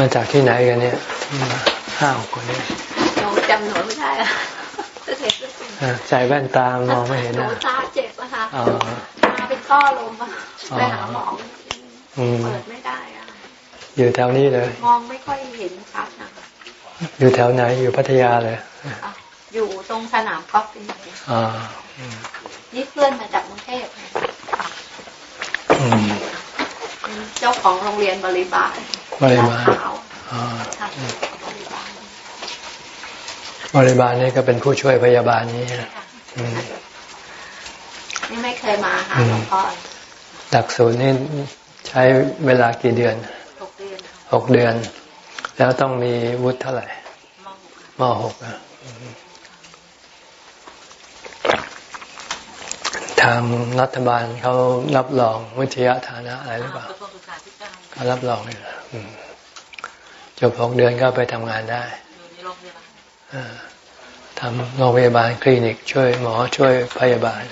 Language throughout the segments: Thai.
มาจากที่ไหนกันเนี่ยห้าคนนี้หนูจำหนูไม่ได้อะใส่แว่นตามองไม่เห็นนะตาเจ็บอะค่ะตาเป็นต้อลมอะไปหาหมอเปิดไม่ได้อะอยู่แถวนี้เลย มองไม่ค่อยเห็นชัดนะอยู่แถวไหนอยู่พัทยาเลยอยู่ตรงสนามกอล์ฟเป็นนี่เพื่อนมาจากกรุงเทพ เป็นเจ้าของโรงเรียนบริบาลบริบาลบริบาลนี่ก็เป็นผู้ช่วยพยาบาลนี้นี่ไม่เคยมาหาหลวงพ่อหลักสูตรนี่ใช้เวลากี่เดือนหกเดือนหกเดือนแล้วต้องมีวุฒิเท่าไหร่มหกอะ ทางรัฐบาลเขารับรองวิทยาฐานะอะไรหรือเปล่าเขารับรองเลยจบหกเดือนก็ไปทำงานได้ทำโรงพยาบาลคลินิก ช่วยหมอช่วยพยาบาล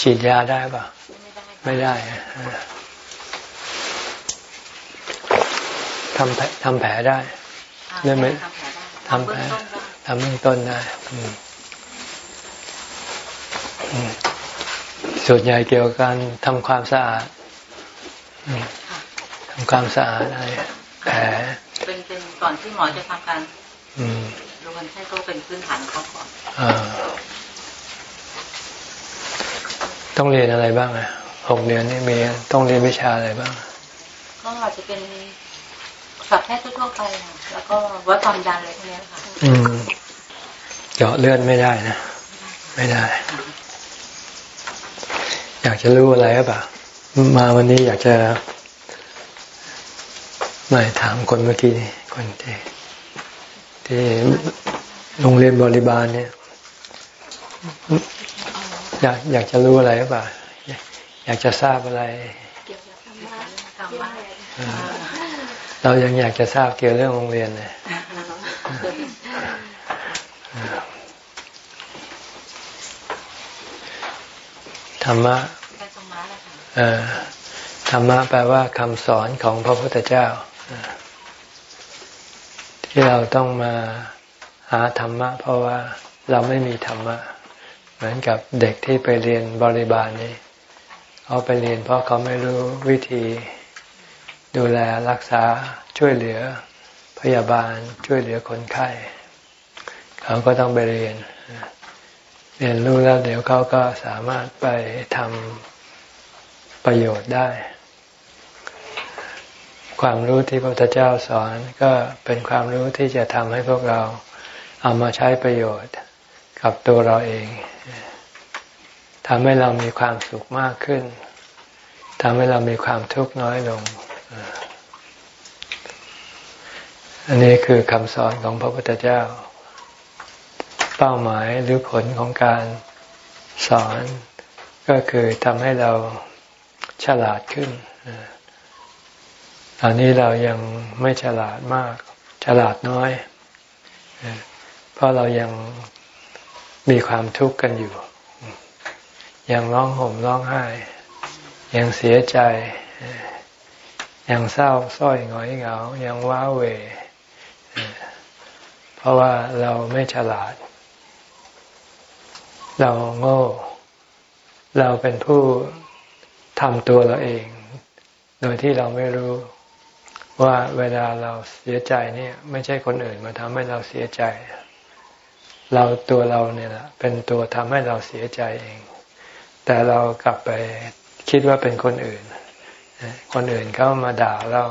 ฉีดยาได้ป่ะ ไม่ได้ทำทำแผลได้เรื่อไหมทำแผลทำเบื้องต้นได้ ส่วนใหญ่เกี่ยวกับการทำความสะอาดทำความสะอาดอะไรแผลเป็นเป็นก่อนที่หมอจะทำการดูคนไข้ก็เป็นพื้นฐานเขาก่อนต้องเรียนอะไรบ้างอะหกเดือนนี่มีต้องเรียนวิชาอะไรบ้าง ก็อาจจะเป็นสับแพทย์ทั่วไปแล้วก็วัดความดันอะไรพวกนี้ค่ะอืมเจาะเลือดไม่ได้นะ ไม่ได้ อยากจะรู้อะไรหรือเปล่ามาวันนี้อยากจะมาถามคนเมื่อกี้นี่คนที่ที่โรงเรียนบริบาลเนี่ย อยากอยากจะรู้อะไรหรือเปล่าอยากจะทราบอะไร เรายังอยากจะทราบเกี่ยวเรื่องโรงเรียนเลย ธรรมะธรรมะแปลว่าคำสอนของพระพุทธเจ้า ที่เราต้องมาหาธรรมะ เพราะว่าเราไม่มีธรรมะ เหมือนกับเด็กที่ไปเรียนบริบาลนี้เขาไปเรียนเพราะเขาไม่รู้วิธีดูแลรักษาช่วยเหลือพยาบาลช่วยเหลือคนไข้ เขาก็ต้องไปเรียน เรียนรู้แล้วเดี๋ยวเขาก็สามารถไปทำประโยชน์ได้ ความรู้ที่พระพุทธเจ้าสอนก็เป็นความรู้ที่จะทำให้พวกเราเอามาใช้ประโยชน์กับตัวเราเองทำให้เรามีความสุขมากขึ้นทำให้เรามีความทุกข์น้อยลง อันนี้คือคำสอนของพระพุทธเจ้า เป้าหมายหรือผลของการสอน ก็คือทำให้เราฉลาดขึ้นตอนนี้เรายังไม่ฉลาดมาก ฉลาดน้อย เพราะเรายังมีความทุกข์กันอยู่ ยังร้องห่มร้องไห้ ยังเสียใจ ยังเศร้าส้อยหงอยเหงา ยังว้าเว เพราะว่าเราไม่ฉลาด เราโง่ เราเป็นผู้ทำตัวเราเอง โดยที่เราไม่รู้ว่าเวลาเราเสียใจเนี่ย ไม่ใช่คนอื่นมาทำให้เราเสียใจ เราตัวเราเนี่ยแหละเป็นตัวทำให้เราเสียใจเอง แต่เรากลับไปคิดว่าเป็นคนอื่น คนอื่นเขามาด่าเรา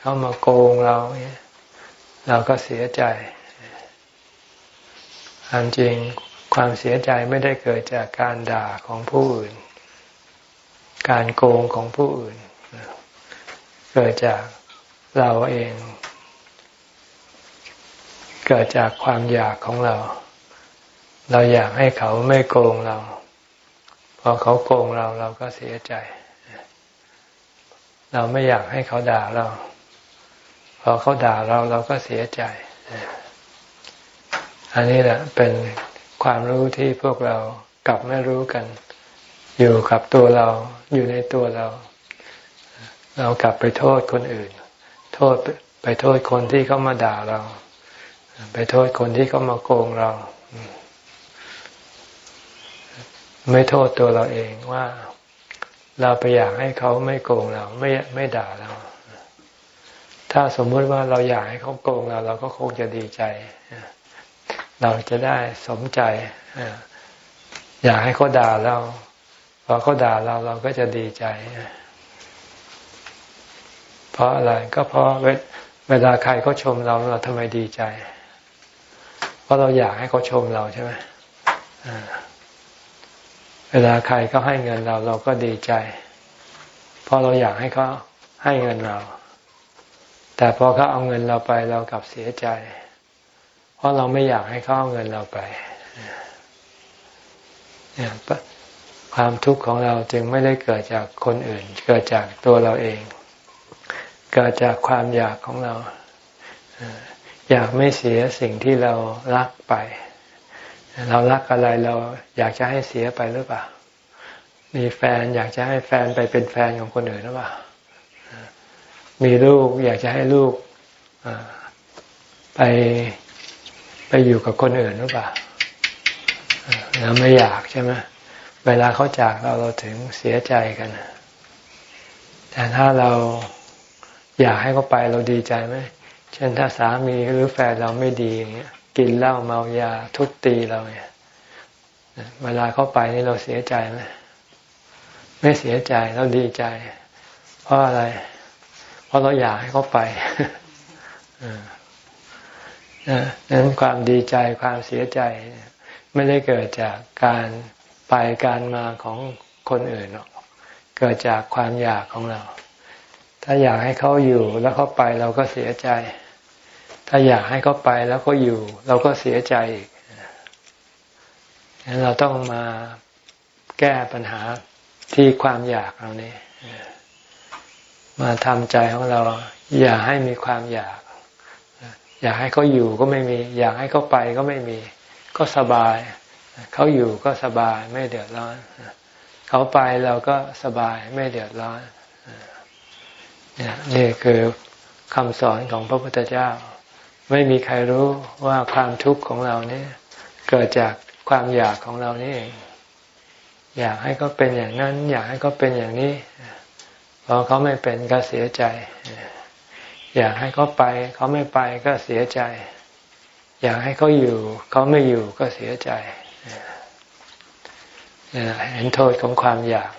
เขามาโกงเราเนี่ยเราก็เสียใจอันจริง ความเสียใจไม่ได้เกิดจากการด่าของผู้อื่น การโกงของผู้อื่น เกิดจากเราเอง เกิดจากความอยากของเรา เราอยากให้เขาไม่โกงเรา พอเขาโกงเราเราก็เสียใจ เราไม่อยากให้เขาด่าเรา พอเขาด่าเราเราก็เสียใจ อันนี้แหละเป็น ความรู้ที่พวกเรากลับไม่รู้กัน อยู่กับตัวเราอยู่ในตัวเรา เรากลับไปโทษคนอื่น โทษไปโทษคนที่เขามาด่าเรา ไปโทษคนที่เขามาโกงเรา ไม่โทษตัวเราเองว่าเราไปอยากให้เขาไม่โกงเรา ไม่ไม่ด่าเรา ถ้าสมมติว่าเราอยากให้เขาโกงเรา เราก็คงจะดีใจ เราจะได้สมใจอยากให้เขาด่าเราพอเขาด่าเราเราก็จะดีใจ เพราะอะไรก็เพราะเวลาใครเขาชมเราเราทำไมดีใจ เพราะเราอยากให้เขาชมเราใช่ไหมเวลาใครเขาให้เงินเราเราก็ดีใจ เพราะเราอยากให้เขาให้เงินเรา แต่พอเขาเอาเงินเราไปเรากลับเสียใจ เพราะเราไม่อยากให้เขาเอาเงินเราไปเนี่ยความทุกข์ของเราจึงไม่ได้เกิดจากคนอื่น เกิดจากตัวเราเอง เกิดจากความอยากของเรา อยากไม่เสียสิ่งที่เรารักไป เรารักอะไรเราอยากจะให้เสียไปหรือเปล่า มีแฟนอยากจะให้แฟนไปเป็นแฟนของคนอื่นหรือเปล่า มีลูกอยากจะให้ลูกไป ไปอยู่กับคนอื่นหรือเปล่าเราไม่อยากใช่ไหมเวลาเขาจากเราเราถึงเสียใจกันแต่ถ้าเราอยากให้เขาไปเราดีใจไหมเช่นถ้าสามีหรือแฟนเราไม่ดีอย่างเงี้ยกินเหล้าเมายาทุบตีเราเนี่ยเวลาเขาไปนี่เราเสียใจไหมไม่เสียใจเราดีใจ เพราะอะไร เพราะเราอยากให้เขาไป นั้นความดีใจความเสียใจ ไม่ได้เกิดจากการไปการมาของคนอื่นหรอกเกิดจากความอยากของเรา ถ้าอยากให้เขาอยู่แล้วเขาไปเราก็เสียใจ ถ้าอยากให้เขาไปแล้วเขาอยู่ เราก็เสียใจอีกงั้นเราต้องมาแก้ปัญหาที่ความอยากเรานี้มาทำใจของเรา อย่าให้มีความอยาก อยากให้เขาอยู่ก็ไม่มี อยากให้เขาไปก็ไม่มี ก็สบาย เขาอยู่ก็สบายไม่เดือดร้อน เขาไปเราก็สบายไม่เดือดร้อนนี่คือคำสอนของพระพุทธเจ้า ไม่มีใครรู้ว่าความทุกข์ของเราเนี่ย เกิดจากความอยากของเรานี่เองอยากให้เขาเป็นอย่างนั้น อยากให้เขาเป็นอย่างนี้พอเขาไม่เป็นก็เสียใจ อยากให้เขาไป เขาไม่ไปก็เสียใจ อยากให้เขาอยู่ เขาไม่อยู่ก็เสียใจเห็นโทษของความอยาก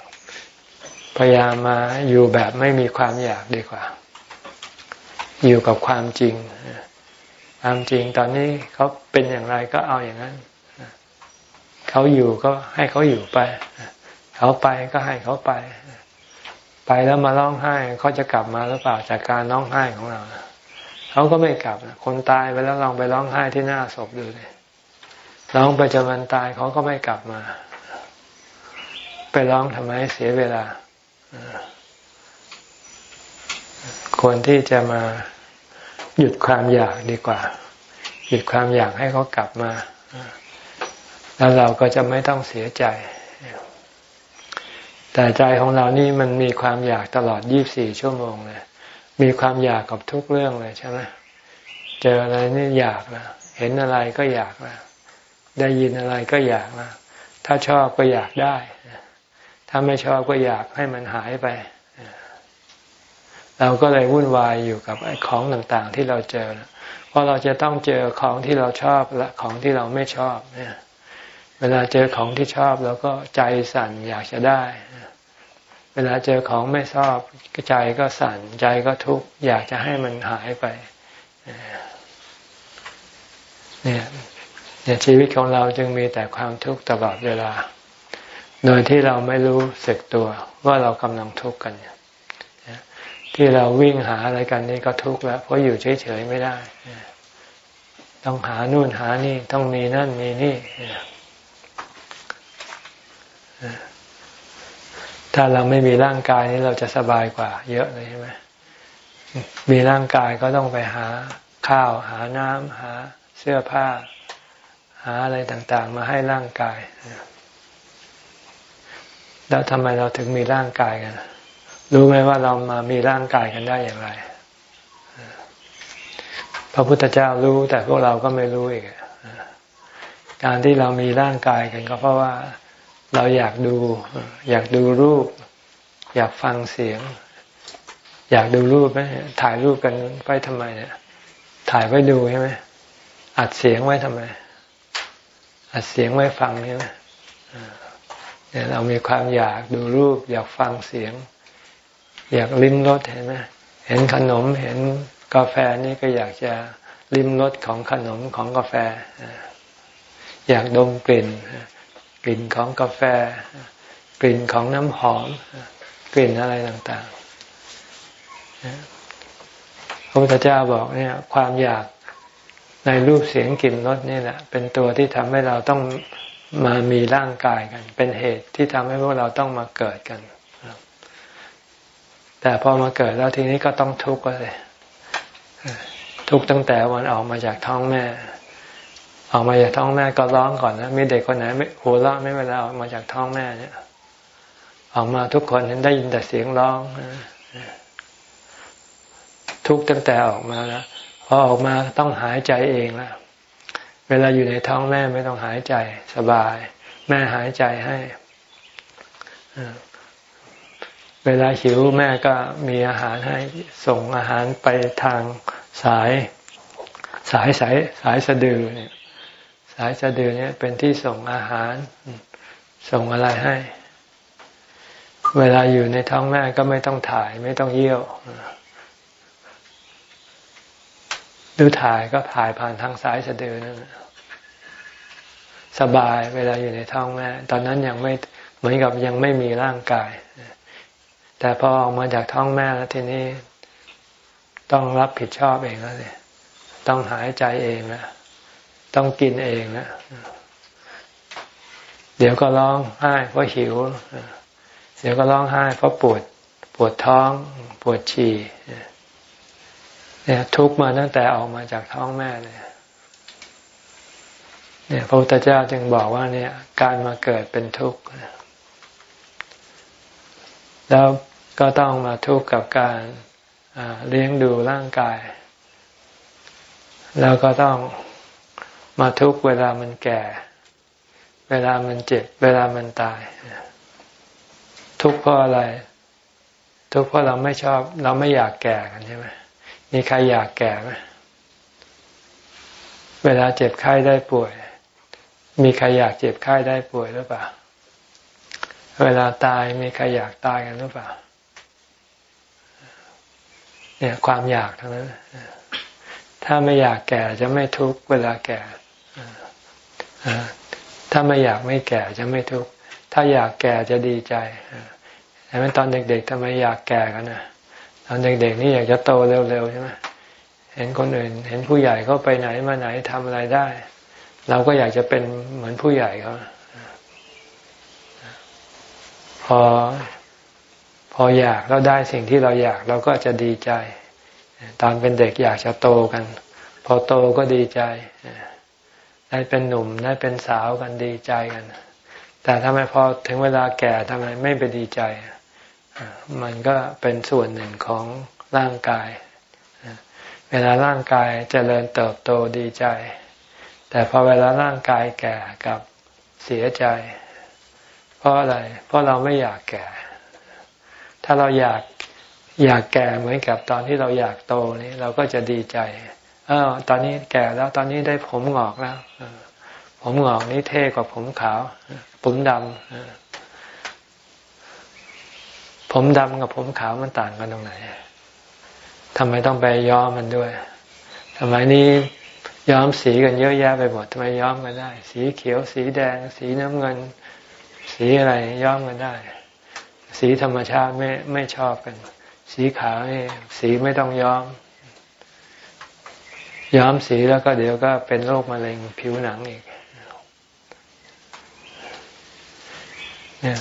พยายามมาอยู่แบบไม่มีความอยากดีกว่า อยู่กับความจริงความจริงตอนนี้เขาเป็นอย่างไรก็เอาอย่างนั้นเขาอยู่ก็ให้เขาอยู่ไป เขาไปก็ให้เขาไป ไปแล้วมาร้องไห้เขาจะกลับมาหรือเปล่าจากการร้องไห้ของเราเขาก็ไม่กลับคนตายไปแล้วลองไปร้องไห้ที่หน้าศพดูเลยร้องไปจนวันตายเขาก็ไม่กลับมา ไปร้องทำไมเสียเวลาควรที่จะมาหยุดความอยากดีกว่า หยุดความอยากให้เขากลับมา แล้วเราก็จะไม่ต้องเสียใจ แต่ใจของเรานี่มันมีความอยากตลอด 24 ชั่วโมงเลย มีความอยากกับทุกเรื่องเลยใช่ไหมเจออะไรนี่อยากนะ เห็นอะไรก็อยากนะ ได้ยินอะไรก็อยากนะ ถ้าชอบก็อยากได้ ถ้าไม่ชอบก็อยากให้มันหายไป เราก็เลยวุ่นวายอยู่กับไอ้ของต่างๆที่เราเจอ เพราะเราจะต้องเจอของที่เราชอบและของที่เราไม่ชอบเนี่ย เวลาเจอของที่ชอบเราก็ใจสั่นอยากจะได้ เวลาเจอของไม่ชอบใจก็สั่นใจก็ทุกข์อยากจะให้มันหายไป เนี่ยเนี่ยชีวิตของเราจึงมีแต่ความทุกข์ตลอดเวลา โดยที่เราไม่รู้สึกตัวว่าเรากำลังทุกข์กันที่เราวิ่งหาอะไรกันนี่ก็ทุกข์แล้ว เพราะอยู่เฉยๆไม่ได้ ต้องหานู่นหานี่ ต้องมีนั่นมีนี่ ถ้าเราไม่มีร่างกายนี้เราจะสบายกว่า เยอะเลยใช่ไหมมีร่างกายก็ต้องไปหาข้าว หาน้ำหาเสื้อผ้า หาอะไรต่าง ๆ มาให้ร่างกาย แล้วทำไมเราถึงมีร่างกายกัน รู้ไหมว่าเรามามีร่างกายกันได้อย่างไร พระพุทธเจ้ารู้แต่พวกเราก็ไม่รู้อีกการที่เรามีร่างกายกันก็เพราะว่า เราอยากดู อยากดูรูป อยากฟังเสียง อยากดูรูปไหมถ่ายรูปกันไปทำไมเนี่ย ถ่ายไว้ดูใช่ไหมอัดเสียงไว้ทำไม อัดเสียงไว้ฟังใช่ไหมเนี่ยเรามีความอยากดูรูป อยากฟังเสียง อยากลิ้มรสเห็นไหมเห็นขนมเห็นกาแฟนี่ก็อยากจะลิ้มรสของขนมของกาแฟ อยากดมกลิ่น กลิ่นของกาแฟ กลิ่นของน้ำหอม กลิ่นอะไรต่างๆพระพุทธเจ้าบอกเนี่ย ความอยากในรูปเสียงกลิ่นรสนี่แหละ เป็นตัวที่ทำให้เราต้องมามีร่างกายกัน เป็นเหตุที่ทำให้พวกเราต้องมาเกิดกัน แต่พอมาเกิดแล้วทีนี้ก็ต้องทุกข์เลย ทุกข์ตั้งแต่วันออกมาจากท้องแม่ ออกมาจากท้องแม่ก็ร้องก่อนนะมีเด็กคนไหนไม่หัวเราะไม่เวลาออกมาจากท้องแม่เนี่ย ออกมาทุกคนได้ยินแต่เสียงร้องทุกตั้งแต่ออกมาแล้วพอออกมาต้องหายใจเองแล้วเวลาอยู่ในท้องแม่ไม่ต้องหายใจสบาย แม่หายใจให้เวลาหิวแม่ก็มีอาหารให้ส่งอาหารไปทางสาย สายสายสายสะดือเนี่ยายสะดือเนี่ยเป็นที่ส่งอาหาร ส่งอะไรให้ เวลาอยู่ในท้องแม่ก็ไม่ต้องถ่าย ไม่ต้องเยี่ยวหรือถ่ายก็ถ่ายผ่านทางสายสะดือนั่นสบายเวลาอยู่ในท้องแม่ ตอนนั้นยังไม่เหมือนกับยังไม่มีร่างกาย แต่พอออกมาจากท้องแม่แล้วทีนี้ ต้องรับผิดชอบเองแล้วเนี่ยต้องหายใจเองนะ ต้องกินเองนะ เดี๋ยวก็ร้องไห้เพราะหิว เดี๋ยวก็ร้องไห้เพราะปวด ปวดท้อง ปวดฉี่เนี่ยทุกมาตั้งแต่ออกมาจากท้องแม่เนี่ยเนี่ยพระพุทธเจ้าจึงบอกว่าเนี่ย การมาเกิดเป็นทุกข์แล้วก็ต้องมาทุกข์กับการเลี้ยงดูร่างกาย แล้วก็ต้อง มาทุกเวลามันแก่ เวลามันเจ็บ เวลามันตาย ทุกเพราะอะไร ทุกเพราะเราไม่ชอบ เราไม่อยากแก่กันใช่ไหมมีใครอยากแก่ไหมเวลาเจ็บไข้ได้ป่วย มีใครอยากเจ็บไข้ได้ป่วยหรือเปล่า เวลาตายมีใครอยากตายกันหรือเปล่า เนี่ยความอยากทั้งนั้น ถ้าไม่อยากแก่จะไม่ทุกเวลาแก่ ถ้าไม่อยากไม่แก่จะไม่ทุกข์ ถ้าอยากแก่จะดีใจแต่ตอนเด็กๆทำไมอยากแก่กันนะตอนเด็กๆนี่อยากจะโตเร็วๆใช่ไหมเห็นคนอื่น เห็นผู้ใหญ่เขาไปไหนมาไหนทำอะไรได้ เราก็อยากจะเป็นเหมือนผู้ใหญ่เขาพอพออยากแล้วได้สิ่งที่เราอยากเราก็จะดีใจ ตอนเป็นเด็กอยากจะโตกัน พอโตก็ดีใจ ได้เป็นหนุ่มได้เป็นสาวกันดีใจกัน แต่ทำไมพอถึงเวลาแก่ทำไมไม่ไปดีใจ มันก็เป็นส่วนหนึ่งของร่างกาย เวลาร่างกายจเจริญเติบโตดีใจ แต่พอเวลาร่างกายแก่กับเสียใจ เพราะอะไร เพราะเราไม่อยากแก่ ถ้าเราอยากอยากแก่เหมือนกับตอนที่เราอยากโตนี่เราก็จะดีใจ ออตอนนี้แก่แล้วตอนนี้ได้ผมหงอกแล้วผมหงอกนี่เท่กว่าผมขาว ผมดำผมดำกับผมขาวมันต่างกันตรงไหนทำไมต้องไปย้อมมันด้วยทำไมนี้ย้อมสีกันเยอะแยะไปหมดทำไมย้อมกันได้ สีเขียว สีแดง สีน้ำเงิน สีอะไรย้อมกันได้ สีธรรมชาติไม่ไม่ชอบกัน สีขาวนี่สีไม่ต้องย้อม ย้อมสีแล้วก็เดี๋ยวก็เป็นโรคมะเร็งผิวหนังอีกเนี่ย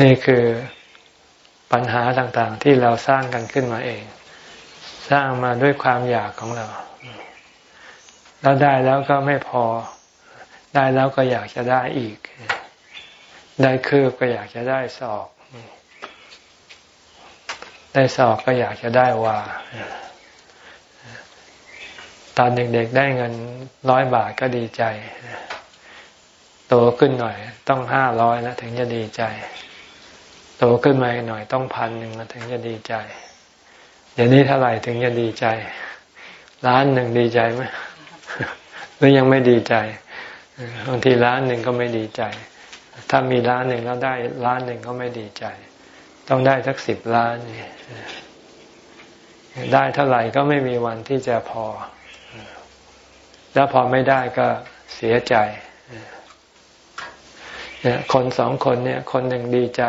นี่คือปัญหาต่างๆ ที่เราสร้างกันขึ้นมาเอง สร้างมาด้วยความอยากของเรา แล้วได้แล้วก็ไม่พอ ได้แล้วก็อยากจะได้อีก ได้คืบก็อยากจะได้ศอก ได้ศอกก็อยากจะได้วา ตอนเด็กๆได้เงินร้อยบาทก็ดีใจ โตขึ้นหน่อย ต้องห้าร้อยแล้วถึงจะดีใจ โตขึ้นมาหน่อยต้องพันหนึ่งแล้วถึงจะดีใจ เดี๋ยวนี้เท่าไหร่ถึงจะดีใจล้านหนึ่งดีใจไหมหรือยังไม่ดีใจบางทีล้านหนึ่งก็ไม่ดีใจ ถ้ามีล้านหนึ่งแล้วได้ล้านหนึ่งก็ไม่ดีใจ ต้องได้สักสิบล้านนี่ได้เท่าไหร่ก็ไม่มีวันที่จะพอ แล้วพอไม่ได้ก็เสียใจเนี่ยคนสองคนเนี่ย คนหนึ่งดีใจ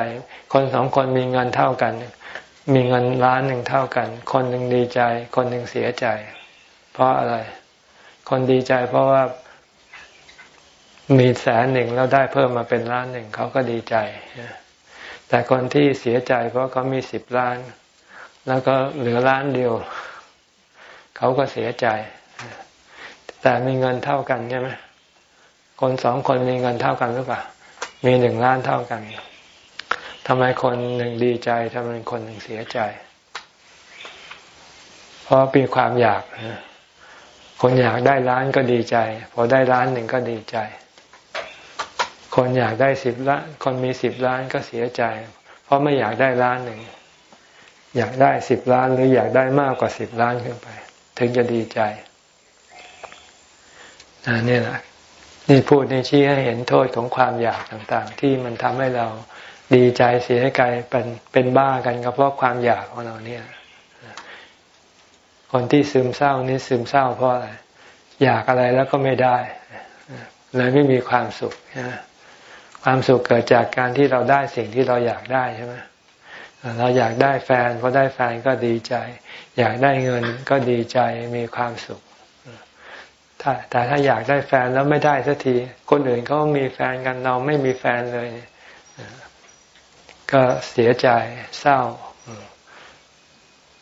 คนสองคนมีเงินเท่ากัน มีเงินล้านหนึ่งเท่ากัน คนหนึ่งดีใจ คนหนึ่งเสียใจ เพราะอะไร คนดีใจเพราะว่ามีแสนหนึ่งแล้วได้เพิ่มมาเป็นล้านหนึ่งเขาก็ดีใจ แต่คนที่เสียใจเพราะเขามีสิบล้าน แล้วก็เหลือล้านเดียว เขาก็เสียใจ แต่มีเงินเท่ากันใช่ไหมคนสองคนมีเงินเท่ากันหรือเปล่า มีหนึ่งล้านเท่ากัน ทำไมคนหนึ่งดีใจทำไมคนหนึ่งเสียใจ เพราะมีความอยาก คนอยากได้ล้านก็ดีใจ พอได้ล้านหนึ่งก็ดีใจ คนอยากได้สิบล้าน คนมีสิบล้านก็เสียใจ เพราะไม่อยากได้ล้านหนึ่ง อยากได้สิบล้านหรืออยากได้มากกว่าสิบล้านขึ้นไป ถึงจะดีใจ นี่แหละนี่พูดในชี้ให้เห็นโทษของความอยากต่างๆ ที่มันทำให้เราดีใจเสียใจเป็นเป็นบ้ากันก็เพราะความอยากของเราเนี่ย คนที่ซึมเศร้านี่ซึมเศร้าเพราะอะไรอยากอะไรแล้วก็ไม่ได้เลยไม่มีความสุขความสุขเกิดจากการที่เราได้สิ่งที่เราอยากได้ใช่ไหมเราอยากได้แฟนพอได้แฟนก็ดีใจ อยากได้เงินก็ดีใจมีความสุข ถ้าแต่ถ้าอยากได้แฟนแล้วไม่ได้สักที คนอื่นเขามีแฟนกันเราไม่มีแฟนเลย ก็เสียใจเศร้า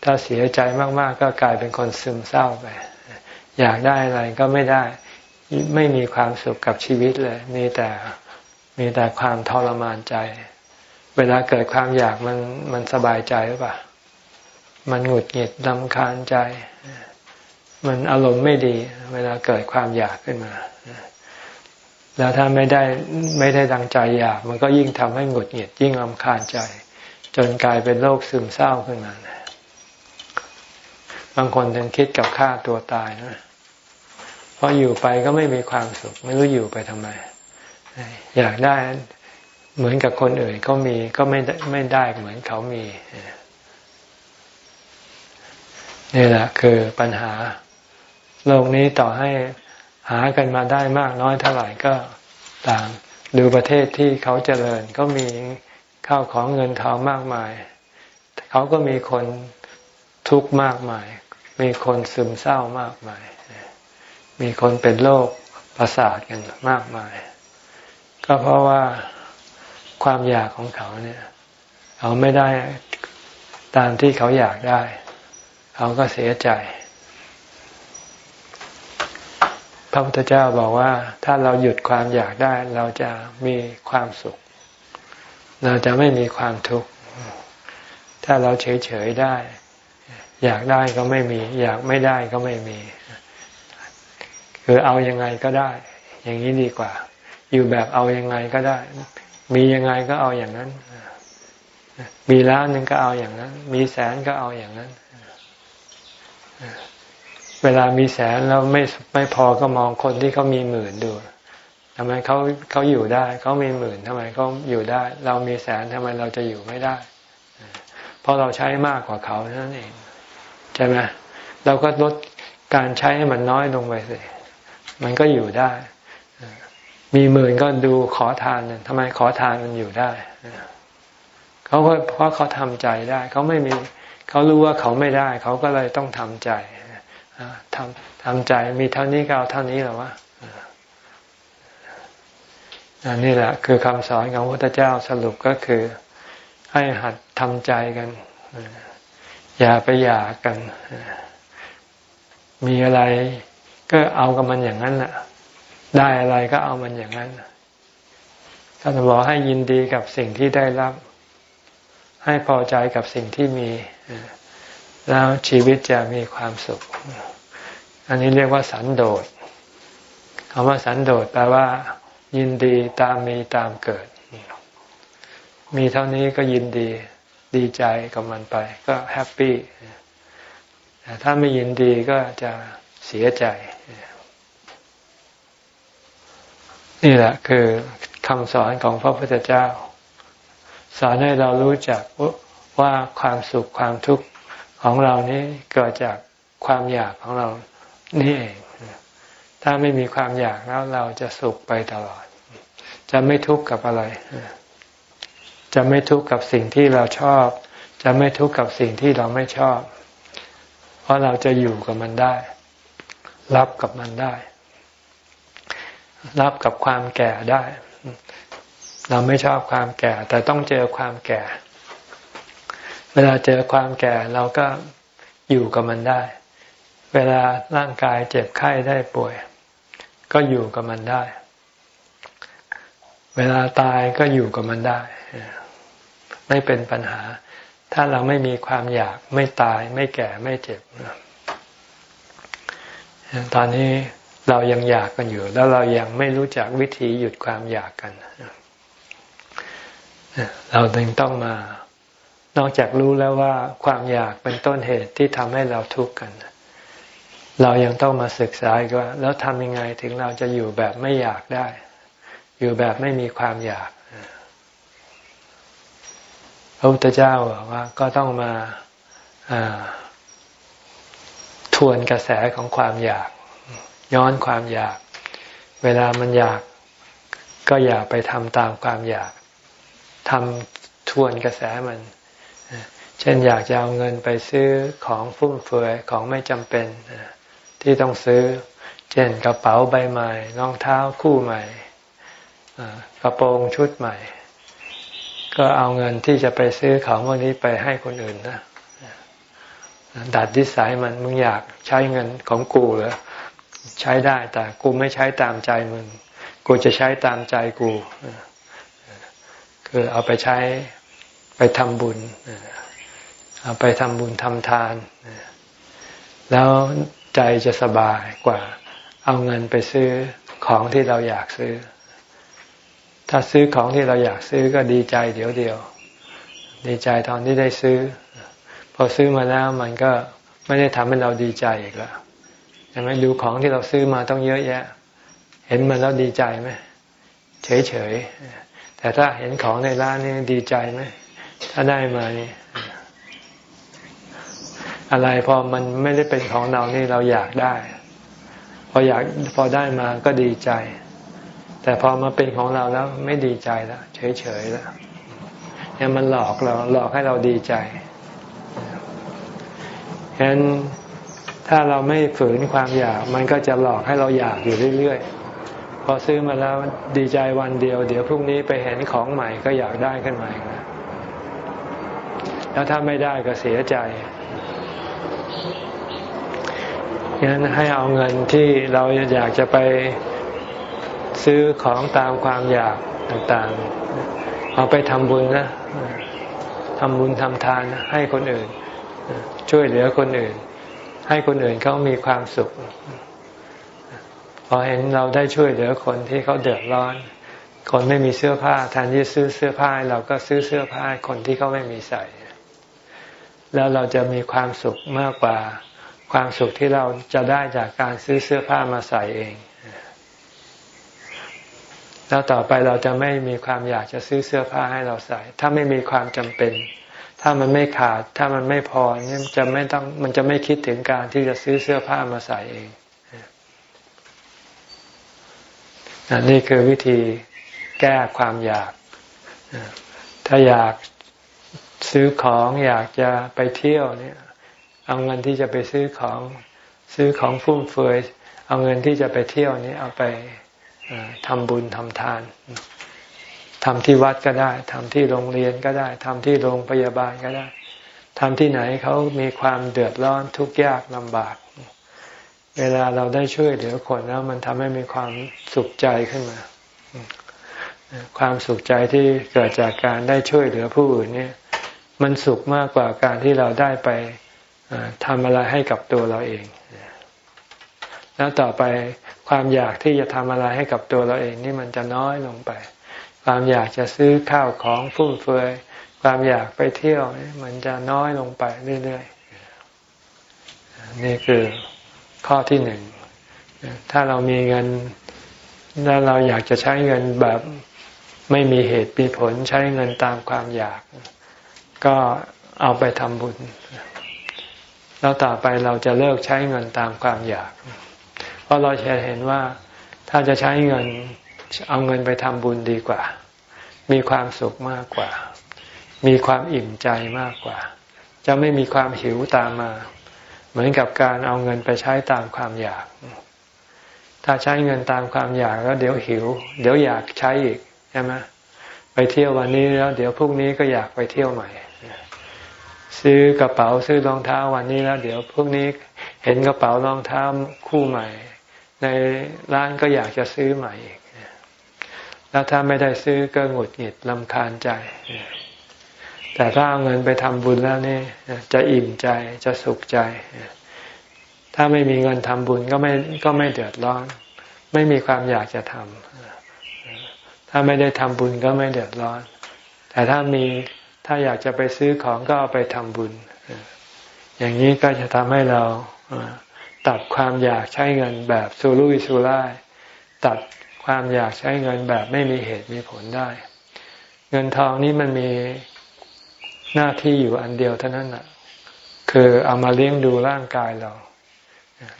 ถ้าเสียใจมาก ๆ ก็กลายเป็นคนซึมเศร้าไป อยากได้อะไรก็ไม่ได้ ไม่มีความสุขกับชีวิตเลย มีแต่มีแต่ความทรมานใจ เวลาเกิดความอยากมันมันสบายใจหรือเปล่า มันหงุดหงิดลำคาญใจ มันอารมณ์ไม่ดี เวลาเกิดความอยากขึ้นมา แล้วถ้าไม่ได้ไม่ได้ดังใจอยาก มันก็ยิ่งทำให้หงุดหงิดยิ่งลำคาญใจ จนกลายเป็นโรคซึมเศร้าขึ้นมาบางคนถึงคิดกับฆ่าตัวตายนะเพราะอยู่ไปก็ไม่มีความสุข ไม่รู้อยู่ไปทำไม อยากได้เหมือนกับคนอื่นเขามีก็ไม่ไม่ได้เหมือนเขามีนี่แหละคือปัญหา โลกนี้ต่อให้หากันมาได้มากน้อยเท่าไหร่ก็ต่ามดูประเทศที่เขาเจริญก็มีข้าวของเงินทองมากมาย เขาก็มีคนทุกข์มากมาย มีคนซึมเศร้ามากมาย มีคนเป็นโรคประสาทกันมากมาย ก็เพราะว่าความอยากของเขาเนี่ย เขาไม่ได้ตามที่เขาอยากได้ เขาก็เสียใจ พระพุทธเจ้าบอกว่า ถ้าเราหยุดความอยากได้ เราจะมีความสุข เราจะไม่มีความทุกข์ถ้าเราเฉยๆได้ อยากได้ก็ไม่มี อยากไม่ได้ก็ไม่มี คือเอาอยัางไงก็ได้ อย่างนี้ดีกว่า อยู่แบบเอาอยัางไงก็ได้ มียังไงก็เอาอย่างนั้น มีล้านหนึ่งก็เอาอย่างนั้น มีแสนก็เอาอย่างนั้น เวลามีแสนแล้วไม่ไม่พอก็มองคนที่เขามีหมื่นดูทำไมเขาเขาอยู่ได้เขามีหมื่นทำไมเขาอยู่ได้ เรามีแสนทำไมเราจะอยู่ไม่ได้ เพราะเราใช้มากกว่าเขานั่นเองใช่ไหมเราก็ลดการใช้ให้มันน้อยลงไปสิมันก็อยู่ได้ มีหมื่นก็ดูขอทานทำไมขอทานมันอยู่ได้เขาเพราะเขาทำใจได้ เขาไม่มีเขารู้ว่าเขาไม่ได้ เขาก็เลยต้องทำใจ ทำทำใจมีเท่านี้ก็เอาเท่านี้หรอวะอันนี้แหละ คือคำสอนของพระพุทธเจ้าสรุปก็คือ ให้หัดทำใจกัน อย่าไปอยากกัน มีอะไรก็เอากับมันอย่างนั้นแหละได้อะไรก็เอามันอย่างนั้นท่านบอกให้ยินดีกับสิ่งที่ได้รับ ให้พอใจกับสิ่งที่มี แล้วชีวิตจะมีความสุข อันนี้เรียกว่าสันโดษคำว่าสันโดษแปลว่า ยินดีตามมีตามเกิด มีเท่านี้ก็ยินดี ดีใจกับมันไป ก็ happy แต่ถ้าไม่ยินดีก็จะเสียใจ นี่แหละคือคำสอนของพระพุทธเจ้า สอนให้เรารู้จักว่าความสุขความทุกข์ของเรานี้เกิดจากความอยากของเรา นี่เองถ้าไม่มีความอยากแล้วเราจะสุขไปตลอด จะไม่ทุกข์กับอะไร จะไม่ทุกข์กับสิ่งที่เราชอบ จะไม่ทุกข์กับสิ่งที่เราไม่ชอบ เพราะเราจะอยู่กับมันได้ รับกับมันได้ รับกับความแก่ได้ เราไม่ชอบความแก่ แต่ต้องเจอความแก่ เวลาเจอความแก่เราก็อยู่กับมันได้ เวลาร่างกายเจ็บไข้ได้ป่วย ก็อยู่กับมันได้ เวลาตายก็อยู่กับมันได้ ไม่เป็นปัญหา ถ้าเราไม่มีความอยากไม่ตายไม่แก่ไม่เจ็บตอนนี้เรายังอยากกันอยู่ แล้วเรายังไม่รู้จักวิธีหยุดความอยากกัน เราจึงต้องมา นอกจากรู้แล้วว่าความอยากเป็นต้นเหตุที่ทำให้เราทุกข์กัน เรายังต้องมาศึกษาอีกว่า แล้วทำยังไงถึงเราจะอยู่แบบไม่อยากได้ อยู่แบบไม่มีความอยากพระพุทธเจ้าบอกว่า ก็ต้องมาทวนกระแสของความอยาก ย้อนความอยาก เวลามันอยาก ก็อย่าไปทำตามความอยากทำทวนกระแสมัน เช่นอยากจะเอาเงินไปซื้อของฟุ่มเฟือยของไม่จำเป็น ที่ต้องซื้อ เช่นกระเป๋าใบใหม่รองเท้าคู่ใหม่กระโปรงชุดใหม่ ก็เอาเงินที่จะไปซื้อของพวกนี้ไปให้คนอื่นนะดัดดิสัยมันมึงอยากใช้เงินของกูเหรอใช้ได้แต่กูไม่ใช้ตามใจมึง กูจะใช้ตามใจกูคือเอาไปใช้ไปทำบุญเอาไปทำบุญทำทาน แล้ว ใจจะสบายกว่า เอาเงินไปซื้อของที่เราอยากซื้อ ถ้าซื้อของที่เราอยากซื้อก็ดีใจเดี๋ยวเดียว ดีใจตอนที่ได้ซื้อ พอซื้อมาแล้วมันก็ไม่ได้ทำให้เราดีใจอีกแล้วใช่ไหมดูของที่เราซื้อมาต้องเยอะแยะ เห็นมันแล้วดีใจไหมเฉยเฉยแต่ถ้าเห็นของในร้านนี่ดีใจไหมถ้าได้มานี่ อะไรพอมันไม่ได้เป็นของเรานี่เราอยากได้ พออยากพอได้มาก็ดีใจ แต่พอมาเป็นของเราแล้วไม่ดีใจแล้วเฉยๆแล้วเนี่ยมันหลอกเราหลอกให้เราดีใจฉะนั้นถ้าเราไม่ฝืนความอยาก มันก็จะหลอกให้เราอยากอยู่เรื่อยๆ พอซื้อมาแล้วดีใจวันเดียว เดี๋ยวพรุ่งนี้ไปเห็นของใหม่ก็อยากได้ขึ้นมาอีกแล้วถ้าไม่ได้ก็เสียใจ งั้นให้เอาเงินที่เราอยากจะไปซื้อของตามความอยากต่างๆ เอาไปทำบุญนะทำบุญทำทานให้คนอื่น ช่วยเหลือคนอื่น ให้คนอื่นเขามีความสุข พอเห็นเราได้ช่วยเหลือคนที่เขาเดือดร้อน คนไม่มีเสื้อผ้าแทนที่ซื้อเสื้อผ้าเราก็ซื้อเสื้อผ้าคนที่เขาไม่มีใส่ แล้วเราจะมีความสุขมากกว่า ความสุขที่เราจะได้จากการซื้อเสื้อผ้ามาใส่เอง แล้วต่อไปเราจะไม่มีความอยากจะซื้อเสื้อผ้าให้เราใส่ ถ้าไม่มีความจำเป็น ถ้ามันไม่ขาด ถ้ามันไม่พอเนี่ยจะไม่ต้องมันจะไม่คิดถึงการที่จะซื้อเสื้อผ้ามาใส่เองนี่คือวิธีแก้ความอยาก ถ้าอยากซื้อของอยากจะไปเที่ยวเนี่ย เอาเงินที่จะไปซื้อของซื้อของฟุ่มเฟือยเอาเงินที่จะไปเที่ยวนี้เอาไปทำบุญทำทานทำที่วัดก็ได้ทำที่โรงเรียนก็ได้ทำที่โรงพยาบาลก็ได้ทำที่ไหนเขามีความเดือดร้อนทุกข์ยากลำบาก เวลาเราได้ช่วยเหลือคนแล้ว มันทำให้มีความสุขใจขึ้นมา ความสุขใจที่เกิดจากการได้ช่วยเหลือผู้อื่นเนี่ย มันสุขมากกว่าการที่เราได้ไป ทำอะไรให้กับตัวเราเอง แล้วต่อไปความอยากที่จะทำอะไรให้กับตัวเราเอง นี่มันจะน้อยลงไป ความอยากจะซื้อข้าวของฟุ่มเฟือยความอยากไปเที่ยวมันจะน้อยลงไปเรื่อยๆนี่คือข้อที่หนึ่งถ้าเรามีเงินแล้วเราอยากจะใช้เงินแบบไม่มีเหตุมีผลใช้เงินตามความอยาก ก็เอาไปทำบุญ แล้วต่อไปเราจะเลิกใช้เงินตามความอยาก เพราะเราจะเห็นว่าถ้าจะใช้เงินเอาเงินไปทำบุญดีกว่า มีความสุขมากกว่า มีความอิ่มใจมากกว่า จะไม่มีความหิวตามมา เหมือนกับการเอาเงินไปใช้ตามความอยาก ถ้าใช้เงินตามความอยากแล้วเดี๋ยวหิว เดี๋ยวอยากใช้อีกใช่ไหมไปเที่ยววันนี้แล้ว เดี๋ยวพรุ่งนี้ก็อยากไปเที่ยวใหม่ ซื้อกระเป๋าซื้อรองเท้าวันนี้แล้ว เดี๋ยวพรุ่งนี้เห็นกระเป๋ารองเท้าคู่ใหม่ ในร้านก็อยากจะซื้อใหม่อีกแล้วถ้าไม่ได้ซื้อก็หงุดหงิดลำคาญใจ แต่ถ้าเอาเงินไปทำบุญแล้วนี่จะอิ่มใจจะสุขใจ ถ้าไม่มีเงินทำบุญก็ไม่ก็ไม่เดือดร้อน ไม่มีความอยากจะทำถ้าไม่ได้ทำบุญก็ไม่เดือดร้อน แต่ถ้ามี ถ้าอยากจะไปซื้อของก็เอาไปทำบุญ อย่างนี้ก็จะทำให้เราตัดความอยากใช้เงินแบบสุรุ่ยสุร่าย ตัดความอยากใช้เงินแบบไม่มีเหตุมีผลได้ เงินทองนี้มันมีหน้าที่อยู่อันเดียวเท่านั้นแหะคือเอามาเลี้ยงดูร่างกายเรา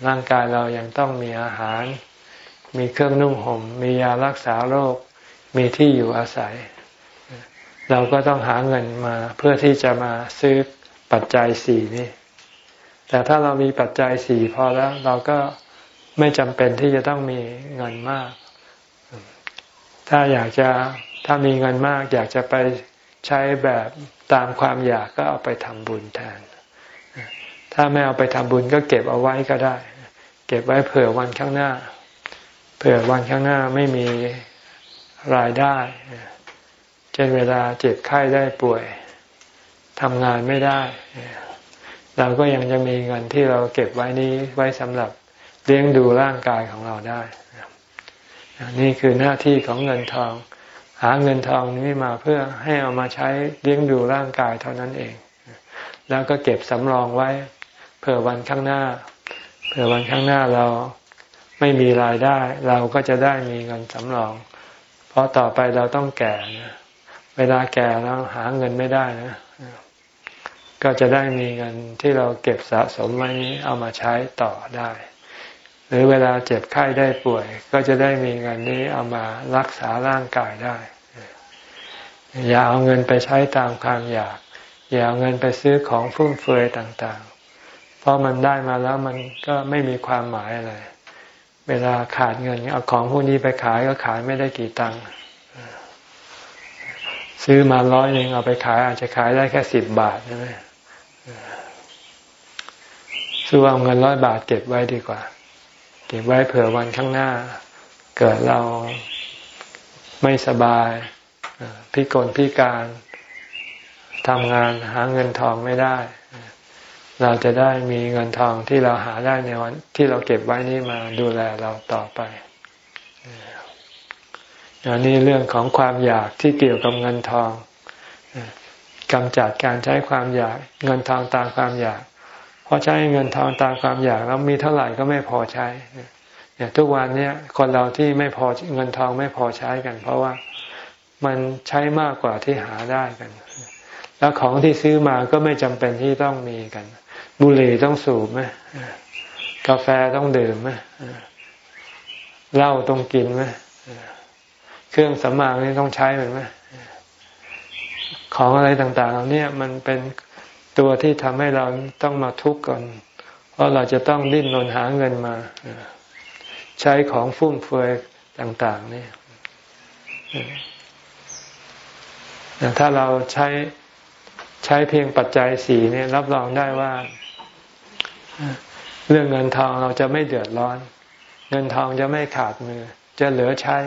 ร่างกายเรายังต้องมีอาหาร มีเครื่องนุ่งหม่ม มียารักษาโรค มีที่อยู่อาศัย เราก็ต้องหาเงินมาเพื่อที่จะมาซื้อปัจจัยสี่นี่ แต่ถ้าเรามีปัจจัยสี่พอแล้วเราก็ไม่จำเป็นที่จะต้องมีเงินมาก ถ้าอยากจะถ้ามีเงินมาก อยากจะไปใช้แบบตามความอยากก็เอาไปทำบุญแทน ถ้าไม่เอาไปทำบุญก็เก็บเอาไว้ก็ได้ เก็บไว้เผื่อวันข้างหน้า เผื่อวันข้างหน้าไม่มีรายได้ เช่นเวลาเจ็บไข้ได้ป่วยทำงานไม่ได้ เราก็ยังจะมีเงินที่เราเก็บไว้นี้ไว้สำหรับเลี้ยงดูร่างกายของเราได้ นี่คือหน้าที่ของเงินทอง หาเงินทองนี้มาเพื่อให้เอามาใช้เลี้ยงดูร่างกายเท่านั้นเอง แล้วก็เก็บสำรองไว้เผื่อวันข้างหน้าเผื่อวันข้างหน้าเราไม่มีรายได้ เราก็จะได้มีเงินสำรอง เพราะต่อไปเราต้องแก่นะ เวลาแก่แล้วหาเงินไม่ได้นะ ก็จะได้มีเงินที่เราเก็บสะสมไว้นี้เอามาใช้ต่อได้ หรือเวลาเจ็บไข้ได้ป่วย ก็จะได้มีเงินนี้เอามารักษาร่างกายได้ อย่าเอาเงินไปใช้ตามความอยาก อย่าเอาเงินไปซื้อของฟุ่มเฟือยต่างๆ เพราะมันได้มาแล้วมันก็ไม่มีความหมายอะไร เวลาขาดเงินเอาของพวกนี้ไปขายก็ขายไม่ได้กี่ตังค์ ซื้อมาร้อยหนึ่งเอาไปขาย อาจจะขายได้แค่สิบบาทใช่ไหมซื้อเอาเงินร้อยบาทเก็บไว้ดีกว่า เก็บไว้เผื่อวันข้างหน้า เกิดเราไม่สบายพิกลพิการทำงานหาเงินทองไม่ได้ เราจะได้มีเงินทองที่เราหาได้ในวันที่เราเก็บไว้นี้มาดูแลเราต่อไป อันนี้เรื่องของความอยากที่เกี่ยวกับเงินทองกำจัดการใช้ความอยากเงินทองตามความอยากเพราะใช้เงินทองตามความอยากแล้วมีเท่าไหร่ก็ไม่พอใช้เนี่ยทุกวันนี้คนเราที่ไม่พอเงินทองไม่พอใช้กัน เพราะว่ามันใช้มากกว่าที่หาได้กัน แล้วของที่ซื้อมาก็ไม่จำเป็นที่ต้องมีกัน บุหรี่ต้องสูบไหมกาแฟต้องดื่มไหมเหล้าต้องกินไหม เครื่องสำอางนี่ต้องใช้ไหมของอะไรต่างๆเหล่านี้มันเป็นตัวที่ทำให้เราต้องมาทุกข์ก่อนเพราะเราจะต้องดิ้นรนหาเงินมา ใช้ของฟุ่มเฟือยต่าง ๆ นี่ถ้าเราใช้ใช้เพียงปัจจัยสี่เนี่ยรับรองได้ว่า เรื่องเงินทองเราจะไม่เดือดร้อน เงินทองจะไม่ขาดมือ จะเหลือใช้